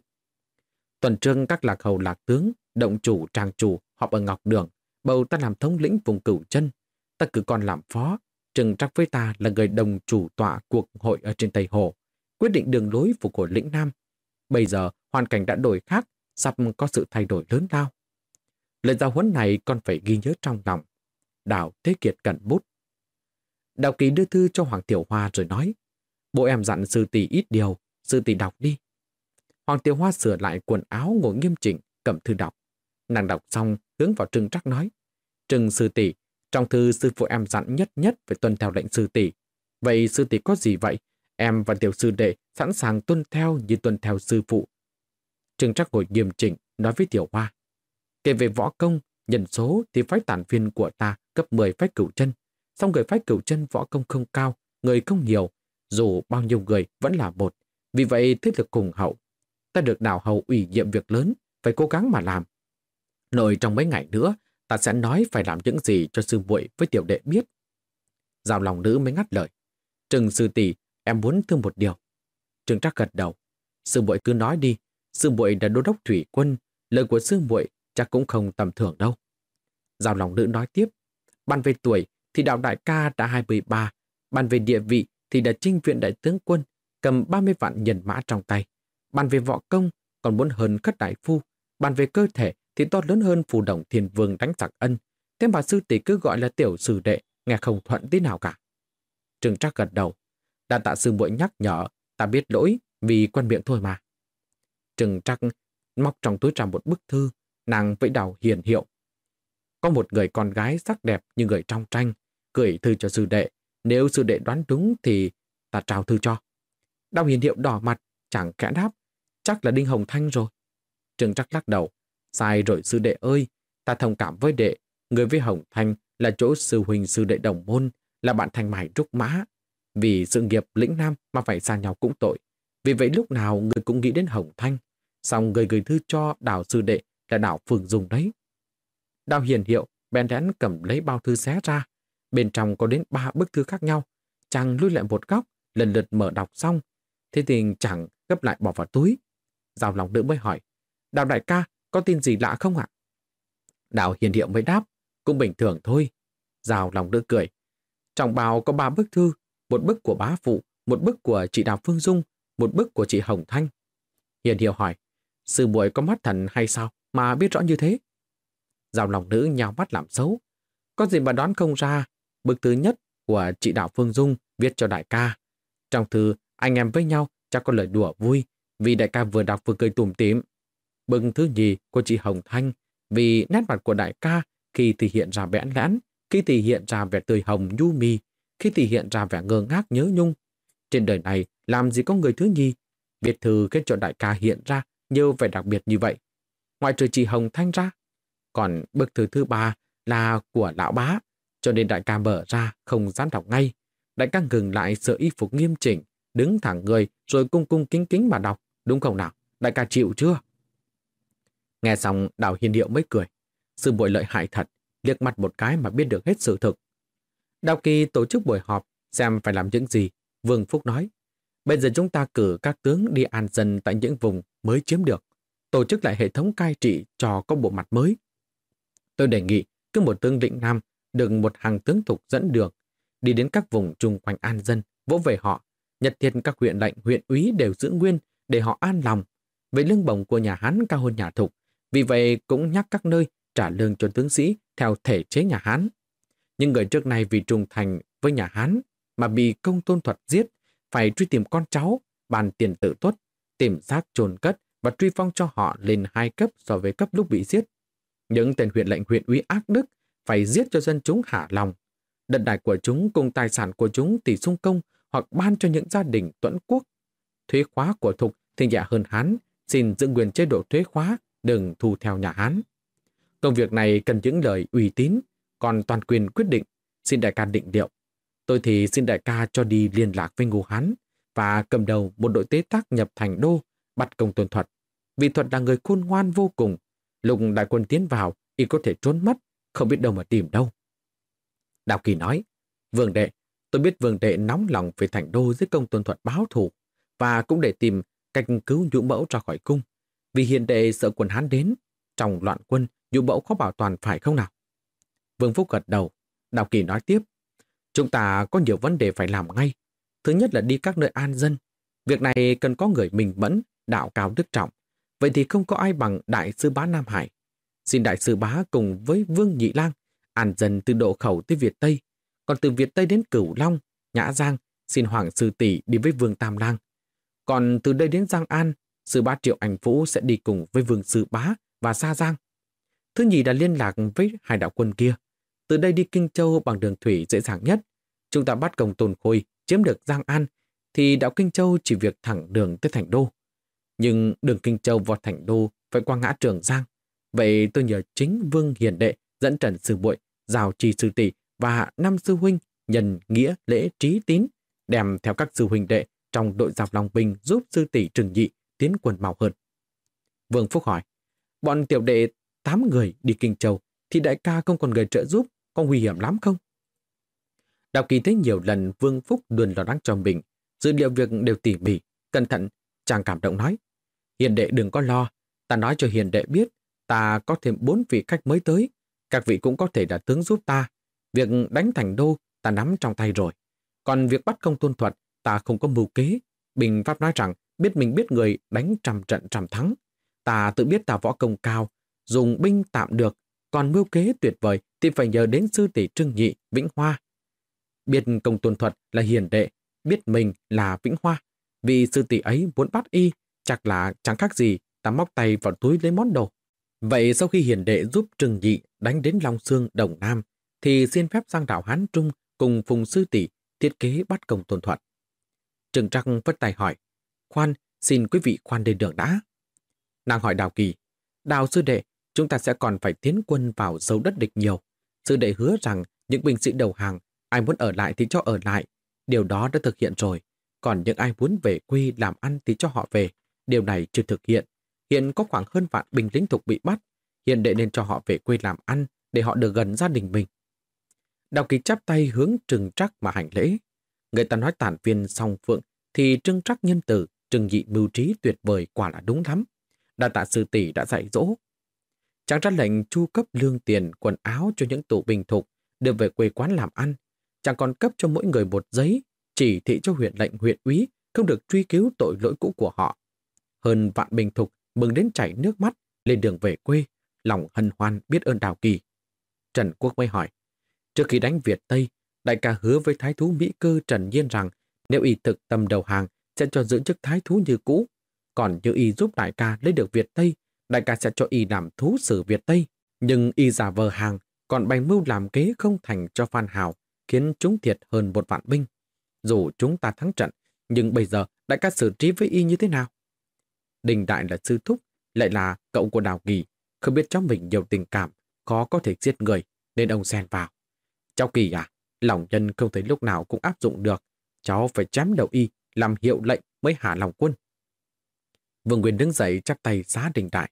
Tuần trương các lạc hầu lạc tướng, động chủ trang chủ họp ở Ngọc Đường, bầu ta làm thống lĩnh vùng cửu chân. Ta cứ còn làm phó, trừng trắc với ta là người đồng chủ tọa cuộc hội ở trên Tây Hồ, quyết định đường lối phục hồi lĩnh Nam. Bây giờ hoàn cảnh đã đổi khác, sắp có sự thay đổi lớn lao. Lời giao huấn này con phải ghi nhớ trong lòng. Đào Thế Kiệt cẩn bút. Đào Kỳ đưa thư cho Hoàng Tiểu Hoa rồi nói, bố em dặn sư tỷ ít điều, sư tỷ đọc đi. Hoàng Tiểu Hoa sửa lại quần áo ngồi nghiêm chỉnh, cầm thư đọc. Nàng đọc xong, hướng vào Trừng Trắc nói, Trừng sư tỷ, trong thư sư phụ em dặn nhất nhất phải tuân theo lệnh sư tỷ. Vậy sư tỷ có gì vậy? Em và tiểu sư đệ sẵn sàng tuân theo như tuân theo sư phụ. Trừng Trắc ngồi nghiêm chỉnh, nói với Tiểu Hoa. Kể về võ công, nhân số thì phái tản viên của ta cấp 10 phái cửu chân. Xong người phái cửu chân võ công không cao, người không nhiều, dù bao nhiêu người vẫn là một. Vì vậy thế lực cùng hậu. Ta được đào hậu ủy nhiệm việc lớn, phải cố gắng mà làm. Nội trong mấy ngày nữa, ta sẽ nói phải làm những gì cho sư muội với tiểu đệ biết. Giao lòng nữ mới ngắt lời. Trừng sư tỷ, em muốn thương một điều. Trừng trắc gật đầu. Sư muội cứ nói đi, sư muội đã đô đốc thủy quân, lời của sư muội chắc cũng không tầm thường đâu. Giao lòng nữ nói tiếp, bàn về tuổi thì đạo đại ca đã 23, bàn về địa vị thì đã trinh viện đại tướng quân, cầm 30 vạn nhân mã trong tay. bàn về võ công còn muốn hơn khất đại phu, bàn về cơ thể thì to lớn hơn phù đồng thiên vương đánh giặc ân. Thế mà sư tỷ cứ gọi là tiểu sư đệ, nghe không thuận tí nào cả. Trừng trắc gật đầu. đã tạ sư muội nhắc nhở, ta biết lỗi vì quen miệng thôi mà. Trừng trắc móc trong túi ra một bức thư, nàng vẫy đầu hiền hiệu. Có một người con gái sắc đẹp như người trong tranh, gửi thư cho sư đệ. Nếu sư đệ đoán đúng thì ta trao thư cho. Đào hiền hiệu đỏ mặt, chẳng kẽ đáp. Chắc là Đinh Hồng Thanh rồi. Trương trắc lắc đầu. Sai rồi sư đệ ơi, Ta thông cảm với đệ, người với Hồng Thanh là chỗ sư huynh sư đệ đồng môn, là bạn thành mải trúc mã. Vì sự nghiệp lĩnh nam mà phải xa nhau cũng tội. Vì vậy lúc nào người cũng nghĩ đến Hồng Thanh. Xong người gửi thư cho đào sư đệ là đào Phương Dung đấy. Đào hiền hiệu, bèn rẽn cầm lấy bao thư xé ra. Bên trong có đến ba bức thư khác nhau. Chàng lui lại một góc, lần lượt mở đọc xong. Thế tình chẳng gấp lại bỏ vào túi. Giao lòng nữ mới hỏi, Đào đại ca, có tin gì lạ không ạ? Đào hiền hiệu mới đáp, cũng bình thường thôi. Giao lòng nữ cười. Trong bao có ba bức thư, một bức của bá phụ, một bức của chị Đào Phương Dung, một bức của chị Hồng Thanh. Hiền hiệu hỏi, sư muội có mắt thần hay sao mà biết rõ như thế? Giao lòng nữ nhào mắt làm xấu. Có gì mà đoán không ra, bức thứ nhất của chị Đạo Phương Dung viết cho đại ca. Trong thư, anh em với nhau chắc có lời đùa vui, vì đại ca vừa đọc vừa cười tủm tỉm. Bức thứ nhì của chị Hồng Thanh, vì nét mặt của đại ca khi thì hiện ra bẽn lẽn, khi thì hiện ra vẻ tươi hồng nhu mì, khi thì hiện ra vẻ ngơ ngác nhớ nhung. Trên đời này, làm gì có người thứ nhì? Biệt thư kết cho đại ca hiện ra nhiều vẻ đặc biệt như vậy ngoại trừ chị Hồng Thanh ra. Còn bức thư thứ ba là của lão bá, cho nên đại ca mở ra không dám đọc ngay. Đại ca ngừng lại sửa y phục nghiêm chỉnh, đứng thẳng người rồi cung cung kính kính mà đọc. Đúng không nào? Đại ca chịu chưa? Nghe xong đào hiền điệu mới cười. Sư bội lợi hại thật, liếc mặt một cái mà biết được hết sự thực. Đào kỳ tổ chức buổi họp xem phải làm những gì. Vương Phúc nói, bây giờ chúng ta cử các tướng đi an dân tại những vùng mới chiếm được. Tổ chức lại hệ thống cai trị cho có bộ mặt mới. Tôi đề nghị cứ một tướng lĩnh nam được một hàng tướng thục dẫn đường đi đến các vùng chung quanh an dân, vỗ về họ, nhật thiên các huyện lệnh, huyện úy đều giữ nguyên để họ an lòng. Về lương bổng của nhà Hán cao hơn nhà Thục, vì vậy cũng nhắc các nơi trả lương cho tướng sĩ theo thể chế nhà Hán. Nhưng người trước này vì trung thành với nhà Hán mà bị công tôn thuật giết, phải truy tìm con cháu, bàn tiền tự tuất, tìm xác chôn cất và truy phong cho họ lên hai cấp so với cấp lúc bị giết. Những tên huyện lệnh huyện uy ác đức phải giết cho dân chúng hạ lòng. Đất đai của chúng cùng tài sản của chúng tỷ sung công hoặc ban cho những gia đình tuẫn quốc. Thuế khóa của Thục thì nhẹ hơn Hán, xin giữ quyền chế độ thuế khóa, đừng thu theo nhà Hán. Công việc này cần những lời uy tín, còn toàn quyền quyết định, xin đại ca định điệu. Tôi thì xin đại ca cho đi liên lạc với Ngô Hán và cầm đầu một đội tế tác nhập thành đô, bắt công tuần thuật. Vì thuật là người khôn ngoan vô cùng. Lục đại quân tiến vào, y có thể trốn mất, không biết đâu mà tìm đâu. Đào Kỳ nói, Vương đệ, tôi biết vương đệ nóng lòng về thành đô dưới công tuân thuật báo thù và cũng để tìm cách cứu nhũ mẫu ra khỏi cung. Vì hiện đệ sợ quân Hán đến, trong loạn quân, nhũ mẫu khó bảo toàn phải không nào? Vương Phúc gật đầu, Đào Kỳ nói tiếp, chúng ta có nhiều vấn đề phải làm ngay. Thứ nhất là đi các nơi an dân. Việc này cần có người mình mẫn, đạo cao đức trọng. Vậy thì không có ai bằng Đại sư Bá Nam Hải. Xin Đại sư Bá cùng với Vương Nhị Lang an dần từ độ khẩu tới Việt Tây, còn từ Việt Tây đến Cửu Long, Nhã Giang, xin Hoàng Sư Tỷ đi với Vương Tam Lang. Còn từ đây đến Giang An, Sư Bá Triệu Anh Vũ sẽ đi cùng với Vương Sư Bá và Sa Giang. Thứ nhì là liên lạc với hai đạo quân kia. Từ đây đi Kinh Châu bằng đường thủy dễ dàng nhất. Chúng ta bắt công tồn Khôi, chiếm được Giang An, thì đạo Kinh Châu chỉ việc thẳng đường tới Thành Đô. Nhưng đường Kinh Châu vào Thành Đô phải qua ngã Trường Giang. Vậy tôi nhờ chính Vương Hiền Đệ dẫn Trần Sư muội Giao Trì Sư Tỷ và năm sư huynh nhân nghĩa lễ trí tín đem theo các sư huynh đệ trong đội giặc Long Binh giúp sư tỷ trừng nhị tiến quân mau hơn. Vương Phúc hỏi, bọn tiểu đệ 8 người đi Kinh Châu thì đại ca không còn người trợ giúp, có nguy hiểm lắm không? Đào kỳ thấy nhiều lần Vương Phúc luôn lo lắng cho mình, dữ liệu việc đều tỉ mỉ, cẩn thận, chàng cảm động nói. Hiền đệ đừng có lo, ta nói cho hiền đệ biết, ta có thêm bốn vị khách mới tới, các vị cũng có thể đã tướng giúp ta. Việc đánh thành đô, ta nắm trong tay rồi. Còn việc bắt công tôn thuật, ta không có mưu kế. Bình Pháp nói rằng, biết mình biết người đánh trăm trận trăm thắng. Ta tự biết ta võ công cao, dùng binh tạm được, còn mưu kế tuyệt vời thì phải nhờ đến sư tỷ Trương Nhị, Vĩnh Hoa. Biết công tôn thuật là hiền đệ, biết mình là Vĩnh Hoa. Vì sư tỷ ấy muốn bắt y, chắc là chẳng khác gì ta móc tay vào túi lấy món đồ. Vậy sau khi hiền đệ giúp Trừng Nhị đánh đến Long Sương, Đồng Nam, thì xin phép sang đảo Hán Trung cùng Phùng Sư Tỷ thiết kế bắt công tôn thuận Trừng Trăng vất tay hỏi, khoan, xin quý vị khoan lên đường đã. Nàng hỏi Đào Kỳ, Đào Sư Đệ, chúng ta sẽ còn phải tiến quân vào sâu đất địch nhiều. Sư đệ hứa rằng những binh sĩ đầu hàng, ai muốn ở lại thì cho ở lại. Điều đó đã thực hiện rồi. Còn những ai muốn về quê làm ăn thì cho họ về. Điều này chưa thực hiện. Hiện có khoảng hơn vạn binh lính thục bị bắt. Hiện đệ nên cho họ về quê làm ăn để họ được gần gia đình mình. Đào kỳ chắp tay hướng trừng trắc mà hành lễ. Người ta nói tản viên song phượng thì trừng trắc nhân tử, trừng nhị mưu trí tuyệt vời quả là đúng lắm. Đà tạ sư tỷ đã dạy dỗ. Chàng ra lệnh chu cấp lương tiền, quần áo cho những tù bình thục đưa về quê quán làm ăn. Chàng còn cấp cho mỗi người một giấy, chỉ thị cho huyện lệnh huyện úy không được truy cứu tội lỗi cũ của họ. Hơn vạn bình thục mừng đến chảy nước mắt lên đường về quê, lòng hân hoan biết ơn Đào Kỳ. Trần Quốc mới hỏi, trước khi đánh Việt Tây, đại ca hứa với thái thú Mỹ cơ Trần Nhiên rằng nếu y thực tâm đầu hàng sẽ cho giữ chức thái thú như cũ, còn như y giúp đại ca lấy được Việt Tây, đại ca sẽ cho y làm thú sử Việt Tây. Nhưng y giả vờ hàng, còn bày mưu làm kế không thành cho Phan Hào, khiến chúng thiệt hơn một vạn binh. Dù chúng ta thắng trận, nhưng bây giờ đại ca xử trí với y như thế nào? Đình Đại là sư thúc, lại là cậu của Đào Kỳ, không biết cháu mình nhiều tình cảm, khó có thể giết người, nên ông xen vào. Cháu Kỳ à, lòng nhân không thấy lúc nào cũng áp dụng được, cháu phải chém đầu y, làm hiệu lệnh mới hạ lòng quân. Vương Nguyên đứng dậy chắp tay xá Đình Đại.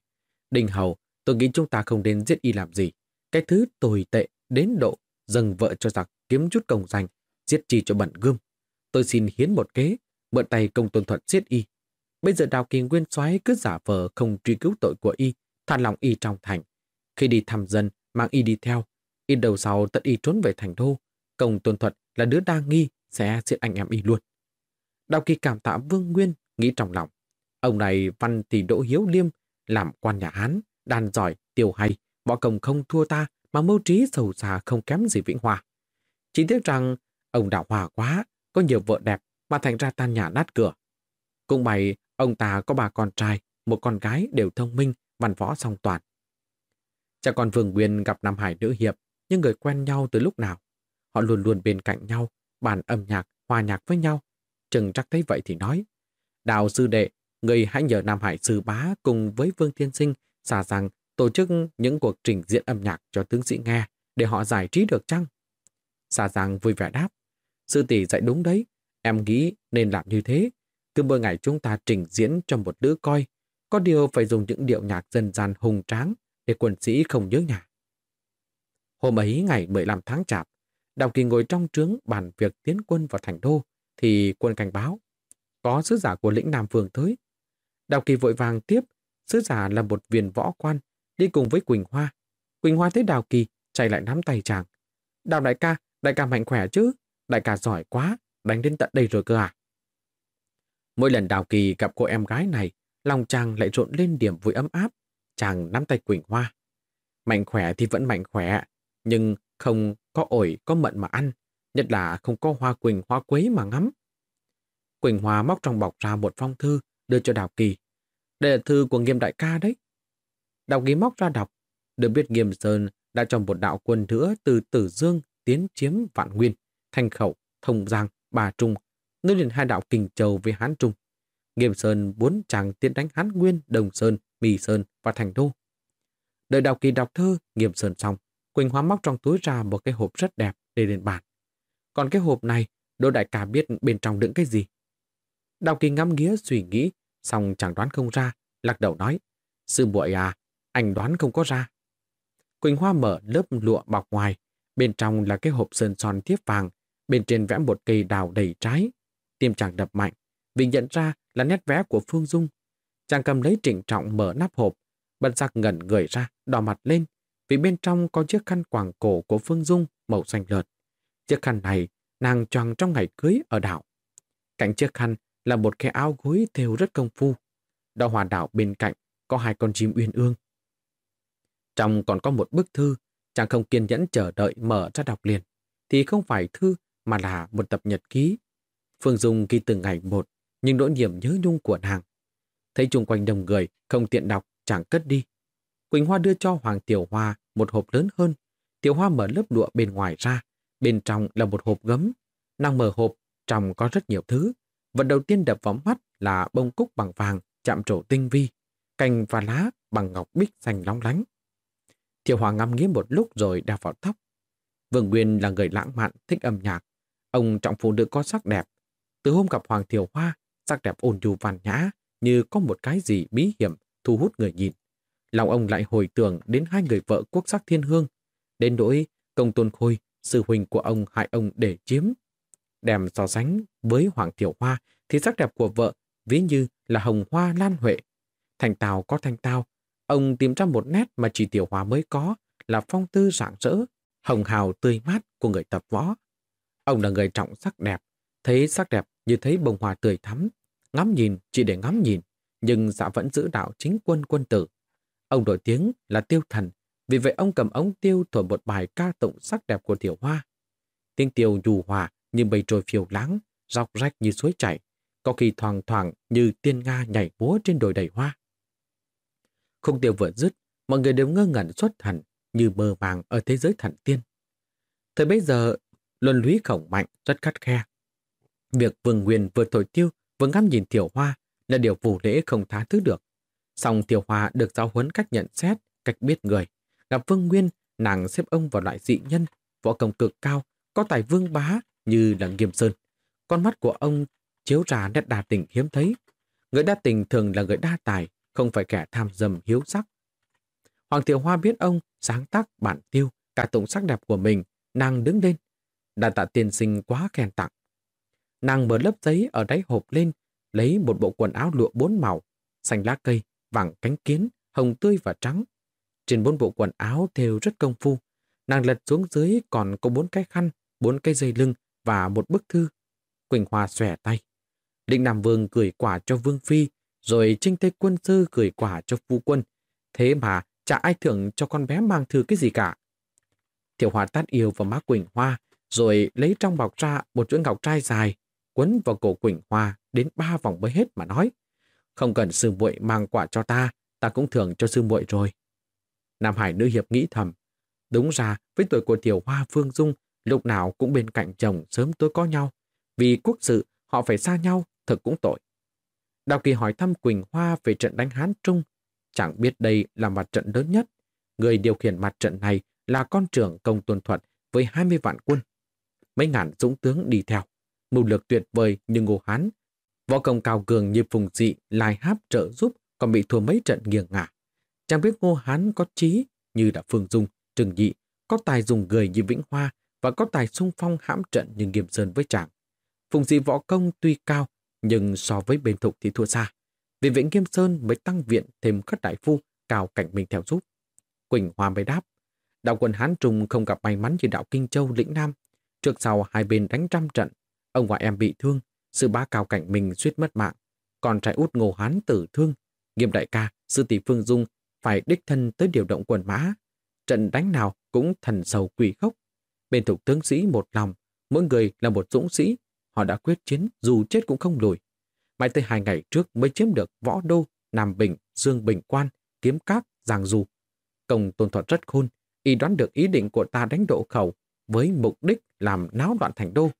Đình Hầu, tôi nghĩ chúng ta không nên giết y làm gì. Cái thứ tồi tệ đến độ dâng vợ cho giặc kiếm chút công danh, giết chi cho bẩn gươm. Tôi xin hiến một kế, mượn tay công tôn thuận giết y. Bây giờ đào kỳ nguyên soái cứ giả vờ không truy cứu tội của y, thả lòng y trong thành. Khi đi thăm dân, mang y đi theo. Y đầu sau tận y trốn về thành đô. Công tuân thuật là đứa đa nghi, sẽ giết anh em y luôn. Đào kỳ cảm tạ Vương Nguyên, nghĩ trong lòng. Ông này văn thì đỗ hiếu liêm, làm quan nhà Hán, đàn giỏi, tiêu hay, võ công không thua ta, mà mưu trí sầu xa không kém gì Vĩnh Hòa. Chỉ tiếc rằng ông đạo hòa quá, có nhiều vợ đẹp mà thành ra tan nhà nát cửa. Cũng bày, ông ta có ba con trai, một con gái đều thông minh, văn võ song toàn. Cha con Vương Nguyên gặp Nam Hải nữ hiệp, nhưng người quen nhau từ lúc nào. Họ luôn luôn bên cạnh nhau, bàn âm nhạc, hòa nhạc với nhau. Trừng chắc thấy vậy thì nói, Đào sư đệ, người hãy nhờ Nam Hải sư bá cùng với Vương Thiên Sinh xả rằng tổ chức những cuộc trình diễn âm nhạc cho tướng sĩ nghe để họ giải trí được chăng? Xà Giang vui vẻ đáp. Sư tỷ dạy đúng đấy, em nghĩ nên làm như thế. Cứ mỗi ngày chúng ta trình diễn cho một đứa coi, có điều phải dùng những điệu nhạc dân gian hùng tráng để quân sĩ không nhớ nhà. Hôm ấy ngày 15 tháng chạp, Đào Kỳ ngồi trong trướng bàn việc tiến quân vào thành đô, thì quân cảnh báo. Có sứ giả của lĩnh Nam Vương tới. Đào Kỳ vội vàng tiếp, sứ giả là một viên võ quan, đi cùng với Quỳnh Hoa. Quỳnh Hoa thấy Đào Kỳ, chạy lại nắm tay chàng. Đào đại ca, đại ca mạnh khỏe chứ? Đại ca giỏi quá, đánh đến tận đây rồi cơ à? Mỗi lần Đào Kỳ gặp cô em gái này, lòng chàng lại rộn lên điểm vui ấm áp. Chàng nắm tay Quỳnh Hoa. Mạnh khỏe thì vẫn mạnh khỏe, nhưng không có ổi, có mận mà ăn, nhất là không có hoa quỳnh, hoa quế mà ngắm. Quỳnh Hoa móc trong bọc ra một phong thư, đưa cho Đào Kỳ. Đây là thư của nghiêm đại ca đấy. Đào Kỳ móc ra đọc, được biết nghiêm sơn đã cho một đạo quân nữa từ Tử Dương tiến chiếm Vạn Nguyên, Thanh Khẩu, Thông Giang, Bà Trung, nối liền hai đạo Kình Châu với Hán Trung. Nghiêm Sơn muốn chàng tiến đánh Hán Nguyên, Đồng Sơn, Mì Sơn và Thành Đô. Đợi Đào Kỳ đọc thơ, Nghiêm Sơn xong, Quỳnh Hoa móc trong túi ra một cái hộp rất đẹp để lên bàn. Còn cái hộp này, Đỗ Đại ca biết bên trong đựng cái gì. Đào Kỳ ngắm nghía suy nghĩ, xong chẳng đoán không ra, lắc đầu nói, Sư muội à, anh đoán không có ra. Quỳnh Hoa mở lớp lụa bọc ngoài, bên trong là cái hộp sơn son thiếp vàng, bên trên vẽ một cây đào đầy trái. Tim chàng đập mạnh, vì nhận ra là nét vẽ của Phương Dung. Chàng cầm lấy trịnh trọng mở nắp hộp, bật giặc ngẩn người ra, đỏ mặt lên, vì bên trong có chiếc khăn quàng cổ của Phương Dung màu xanh lợt. Chiếc khăn này nàng choàng trong ngày cưới ở đảo. Cạnh chiếc khăn là một cái áo gối thêu rất công phu. Đào hòa đảo bên cạnh có hai con chim uyên ương. Trong còn có một bức thư, chàng không kiên nhẫn chờ đợi mở ra đọc liền, thì không phải thư mà là một tập nhật ký. Phương Dung ghi từng ngày một, nhưng nỗi niềm nhớ nhung của nàng. Thấy chung quanh đông người, không tiện đọc, chẳng cất đi. Quỳnh Hoa đưa cho Hoàng Tiểu Hoa một hộp lớn hơn. Tiểu Hoa mở lớp lụa bên ngoài ra, bên trong là một hộp gấm. Nàng mở hộp, trong có rất nhiều thứ. Vật đầu tiên đập vào mắt là bông cúc bằng vàng, chạm trổ tinh vi, cành và lá bằng ngọc bích xanh long lánh. Tiểu Hòa ngắm nghía một lúc rồi đeo vào tóc. Vương Nguyên là người lãng mạn, thích âm nhạc. Ông trọng phụ nữ có sắc đẹp. Từ hôm gặp Hoàng Thiều Hoa, sắc đẹp ôn nhu văn nhã, như có một cái gì bí hiểm thu hút người nhìn. Lòng ông lại hồi tưởng đến hai người vợ quốc sắc thiên hương. Đến nỗi công tôn khôi, sư huynh của ông hại ông để chiếm. Đem so sánh với Hoàng Thiểu Hoa thì sắc đẹp của vợ ví như là hồng hoa lan huệ. Thành tào có thanh tao, ông tìm ra một nét mà chỉ Tiểu Hoa mới có là phong tư rạng rỡ, hồng hào tươi mát của người tập võ. Ông là người trọng sắc đẹp, thấy sắc đẹp như thấy bông hoa tươi thắm, ngắm nhìn chỉ để ngắm nhìn, nhưng dạ vẫn giữ đạo chính quân quân tử. Ông nổi tiếng là tiêu thần, vì vậy ông cầm ống tiêu thổi một bài ca tụng sắc đẹp của tiểu hoa. Tiếng tiêu dù hòa như bầy trôi phiêu láng, dọc rách như suối chảy, có khi thoảng thoảng như tiên Nga nhảy múa trên đồi đầy hoa. Khung tiêu vừa dứt, mọi người đều ngơ ngẩn xuất thần như mơ màng ở thế giới thần tiên. Thời bây giờ, luân lý khổng mạnh rất khắt khe. Việc Vương Nguyên vừa thổi tiêu vừa ngắm nhìn tiểu hoa là điều vũ lễ không tha thứ được. Song tiểu hoa được giáo huấn cách nhận xét, cách biết người. Gặp Vương Nguyên, nàng xếp ông vào loại dị nhân, võ công cực cao, có tài vương bá như là nghiêm sơn. Con mắt của ông chiếu ra nét đa tình hiếm thấy. Người đa tình thường là người đa tài, không phải kẻ tham dầm hiếu sắc. Hoàng Tiểu Hoa biết ông sáng tác bản tiêu, cả tụng sắc đẹp của mình, nàng đứng lên. Đà tạ tiên sinh quá khen tặng. Nàng mở lớp giấy ở đáy hộp lên, lấy một bộ quần áo lụa bốn màu, xanh lá cây, vàng cánh kiến, hồng tươi và trắng. Trên bốn bộ quần áo thêu rất công phu. Nàng lật xuống dưới còn có bốn cái khăn, bốn cây dây lưng và một bức thư. Quỳnh Hoa xòe tay. Định Nam Vương gửi quả cho Vương Phi, rồi Trinh Tây Quân Sư gửi quả cho Phu Quân. Thế mà chả ai thưởng cho con bé mang thư cái gì cả. Thiệu Hòa tát yêu vào má Quỳnh Hoa, rồi lấy trong bọc ra một chuỗi ngọc trai dài, quấn vào cổ Quỳnh Hoa đến ba vòng mới hết mà nói. Không cần sư muội mang quả cho ta, ta cũng thưởng cho sư muội rồi. Nam Hải nữ hiệp nghĩ thầm. Đúng ra, với tuổi của tiểu hoa Phương Dung, lúc nào cũng bên cạnh chồng sớm tối có nhau. Vì quốc sự, họ phải xa nhau, thật cũng tội. Đào Kỳ hỏi thăm Quỳnh Hoa về trận đánh Hán Trung. Chẳng biết đây là mặt trận lớn nhất. Người điều khiển mặt trận này là con trưởng công tuần thuật với 20 vạn quân. Mấy ngàn dũng tướng đi theo. Mưu lược tuyệt vời như Ngô Hán. Võ công cao cường như Phùng Dị, Lai Háp trợ giúp còn bị thua mấy trận nghiêng ngả. Chẳng biết Ngô Hán có trí như đã Phương Dung, Trừng Nhị, có tài dùng người như Vĩnh Hoa và có tài sung phong hãm trận như Nghiêm Sơn với chàng. Phùng Dị võ công tuy cao, nhưng so với bên thục thì thua xa. Vì vậy Nghiêm Sơn mới tăng viện thêm khất đại phu cao cảnh mình theo giúp. Quỳnh Hoa mới đáp, đạo quân Hán Trung không gặp may mắn như đạo Kinh Châu lĩnh Nam. Trước sau hai bên đánh trăm trận, ông ngoại em bị thương, sư bá cao cảnh mình suýt mất mạng. Còn trai út Ngô Hán tử thương, Nghiêm đại ca, sư tỷ Phương Dung phải đích thân tới điều động quần mã. Trận đánh nào cũng thần sầu quỷ khốc. Bên thuộc tướng sĩ một lòng, mỗi người là một dũng sĩ, họ đã quyết chiến dù chết cũng không lùi. Mãi tới hai ngày trước mới chiếm được Võ Đô, Nam Bình, Dương Bình Quan, Kiếm Cát, Giang Du. Công tôn thuật rất khôn, y đoán được ý định của ta đánh độ khẩu với mục đích làm náo loạn thành đô.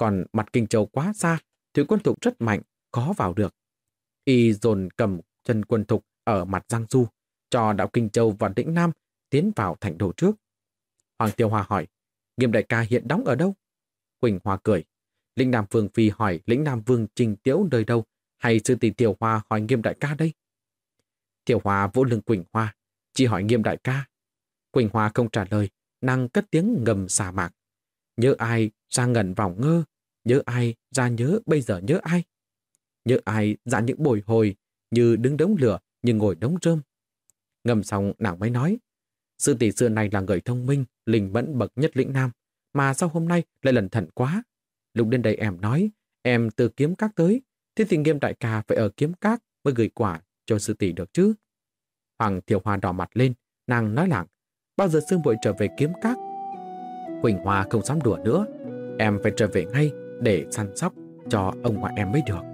Còn mặt Kinh Châu quá xa, thủy quân thục rất mạnh, khó vào được. Y dồn cầm chân quân thục ở mặt Giang Du, cho đạo Kinh Châu và Đĩnh Nam tiến vào thành đô trước. Hoàng Tiêu hòa hỏi, Nghiêm đại ca hiện đóng ở đâu? Quỳnh Hoa cười. Lĩnh Nam Vương Phi hỏi lĩnh Nam Vương Trình Tiếu nơi đâu, hay sư tỷ Tiểu Hoa hỏi Nghiêm đại ca đây? Tiểu Hoa vỗ lưng Quỳnh Hoa, chỉ hỏi Nghiêm đại ca. Quỳnh Hoa không trả lời, năng cất tiếng ngầm xà mạc. Nhớ ai ra ngẩn vào ngơ, nhớ ai ra nhớ bây giờ nhớ ai. Nhớ ai ra những bồi hồi như đứng đống lửa như ngồi đống rơm. Ngầm xong nàng mới nói, sư tỷ xưa này là người thông minh, linh mẫn bậc nhất lĩnh nam, mà sao hôm nay lại lần thận quá. Lúc đến đây em nói, em từ kiếm các tới, thế thì nghiêm đại ca phải ở kiếm các mới gửi quả cho sư tỷ được chứ. Hoàng Thiều Hoa đỏ mặt lên, nàng nói lặng, bao giờ sư muội trở về kiếm các? Quỳnh Hoa không dám đùa nữa, em phải trở về ngay để săn sóc cho ông ngoại em mới được.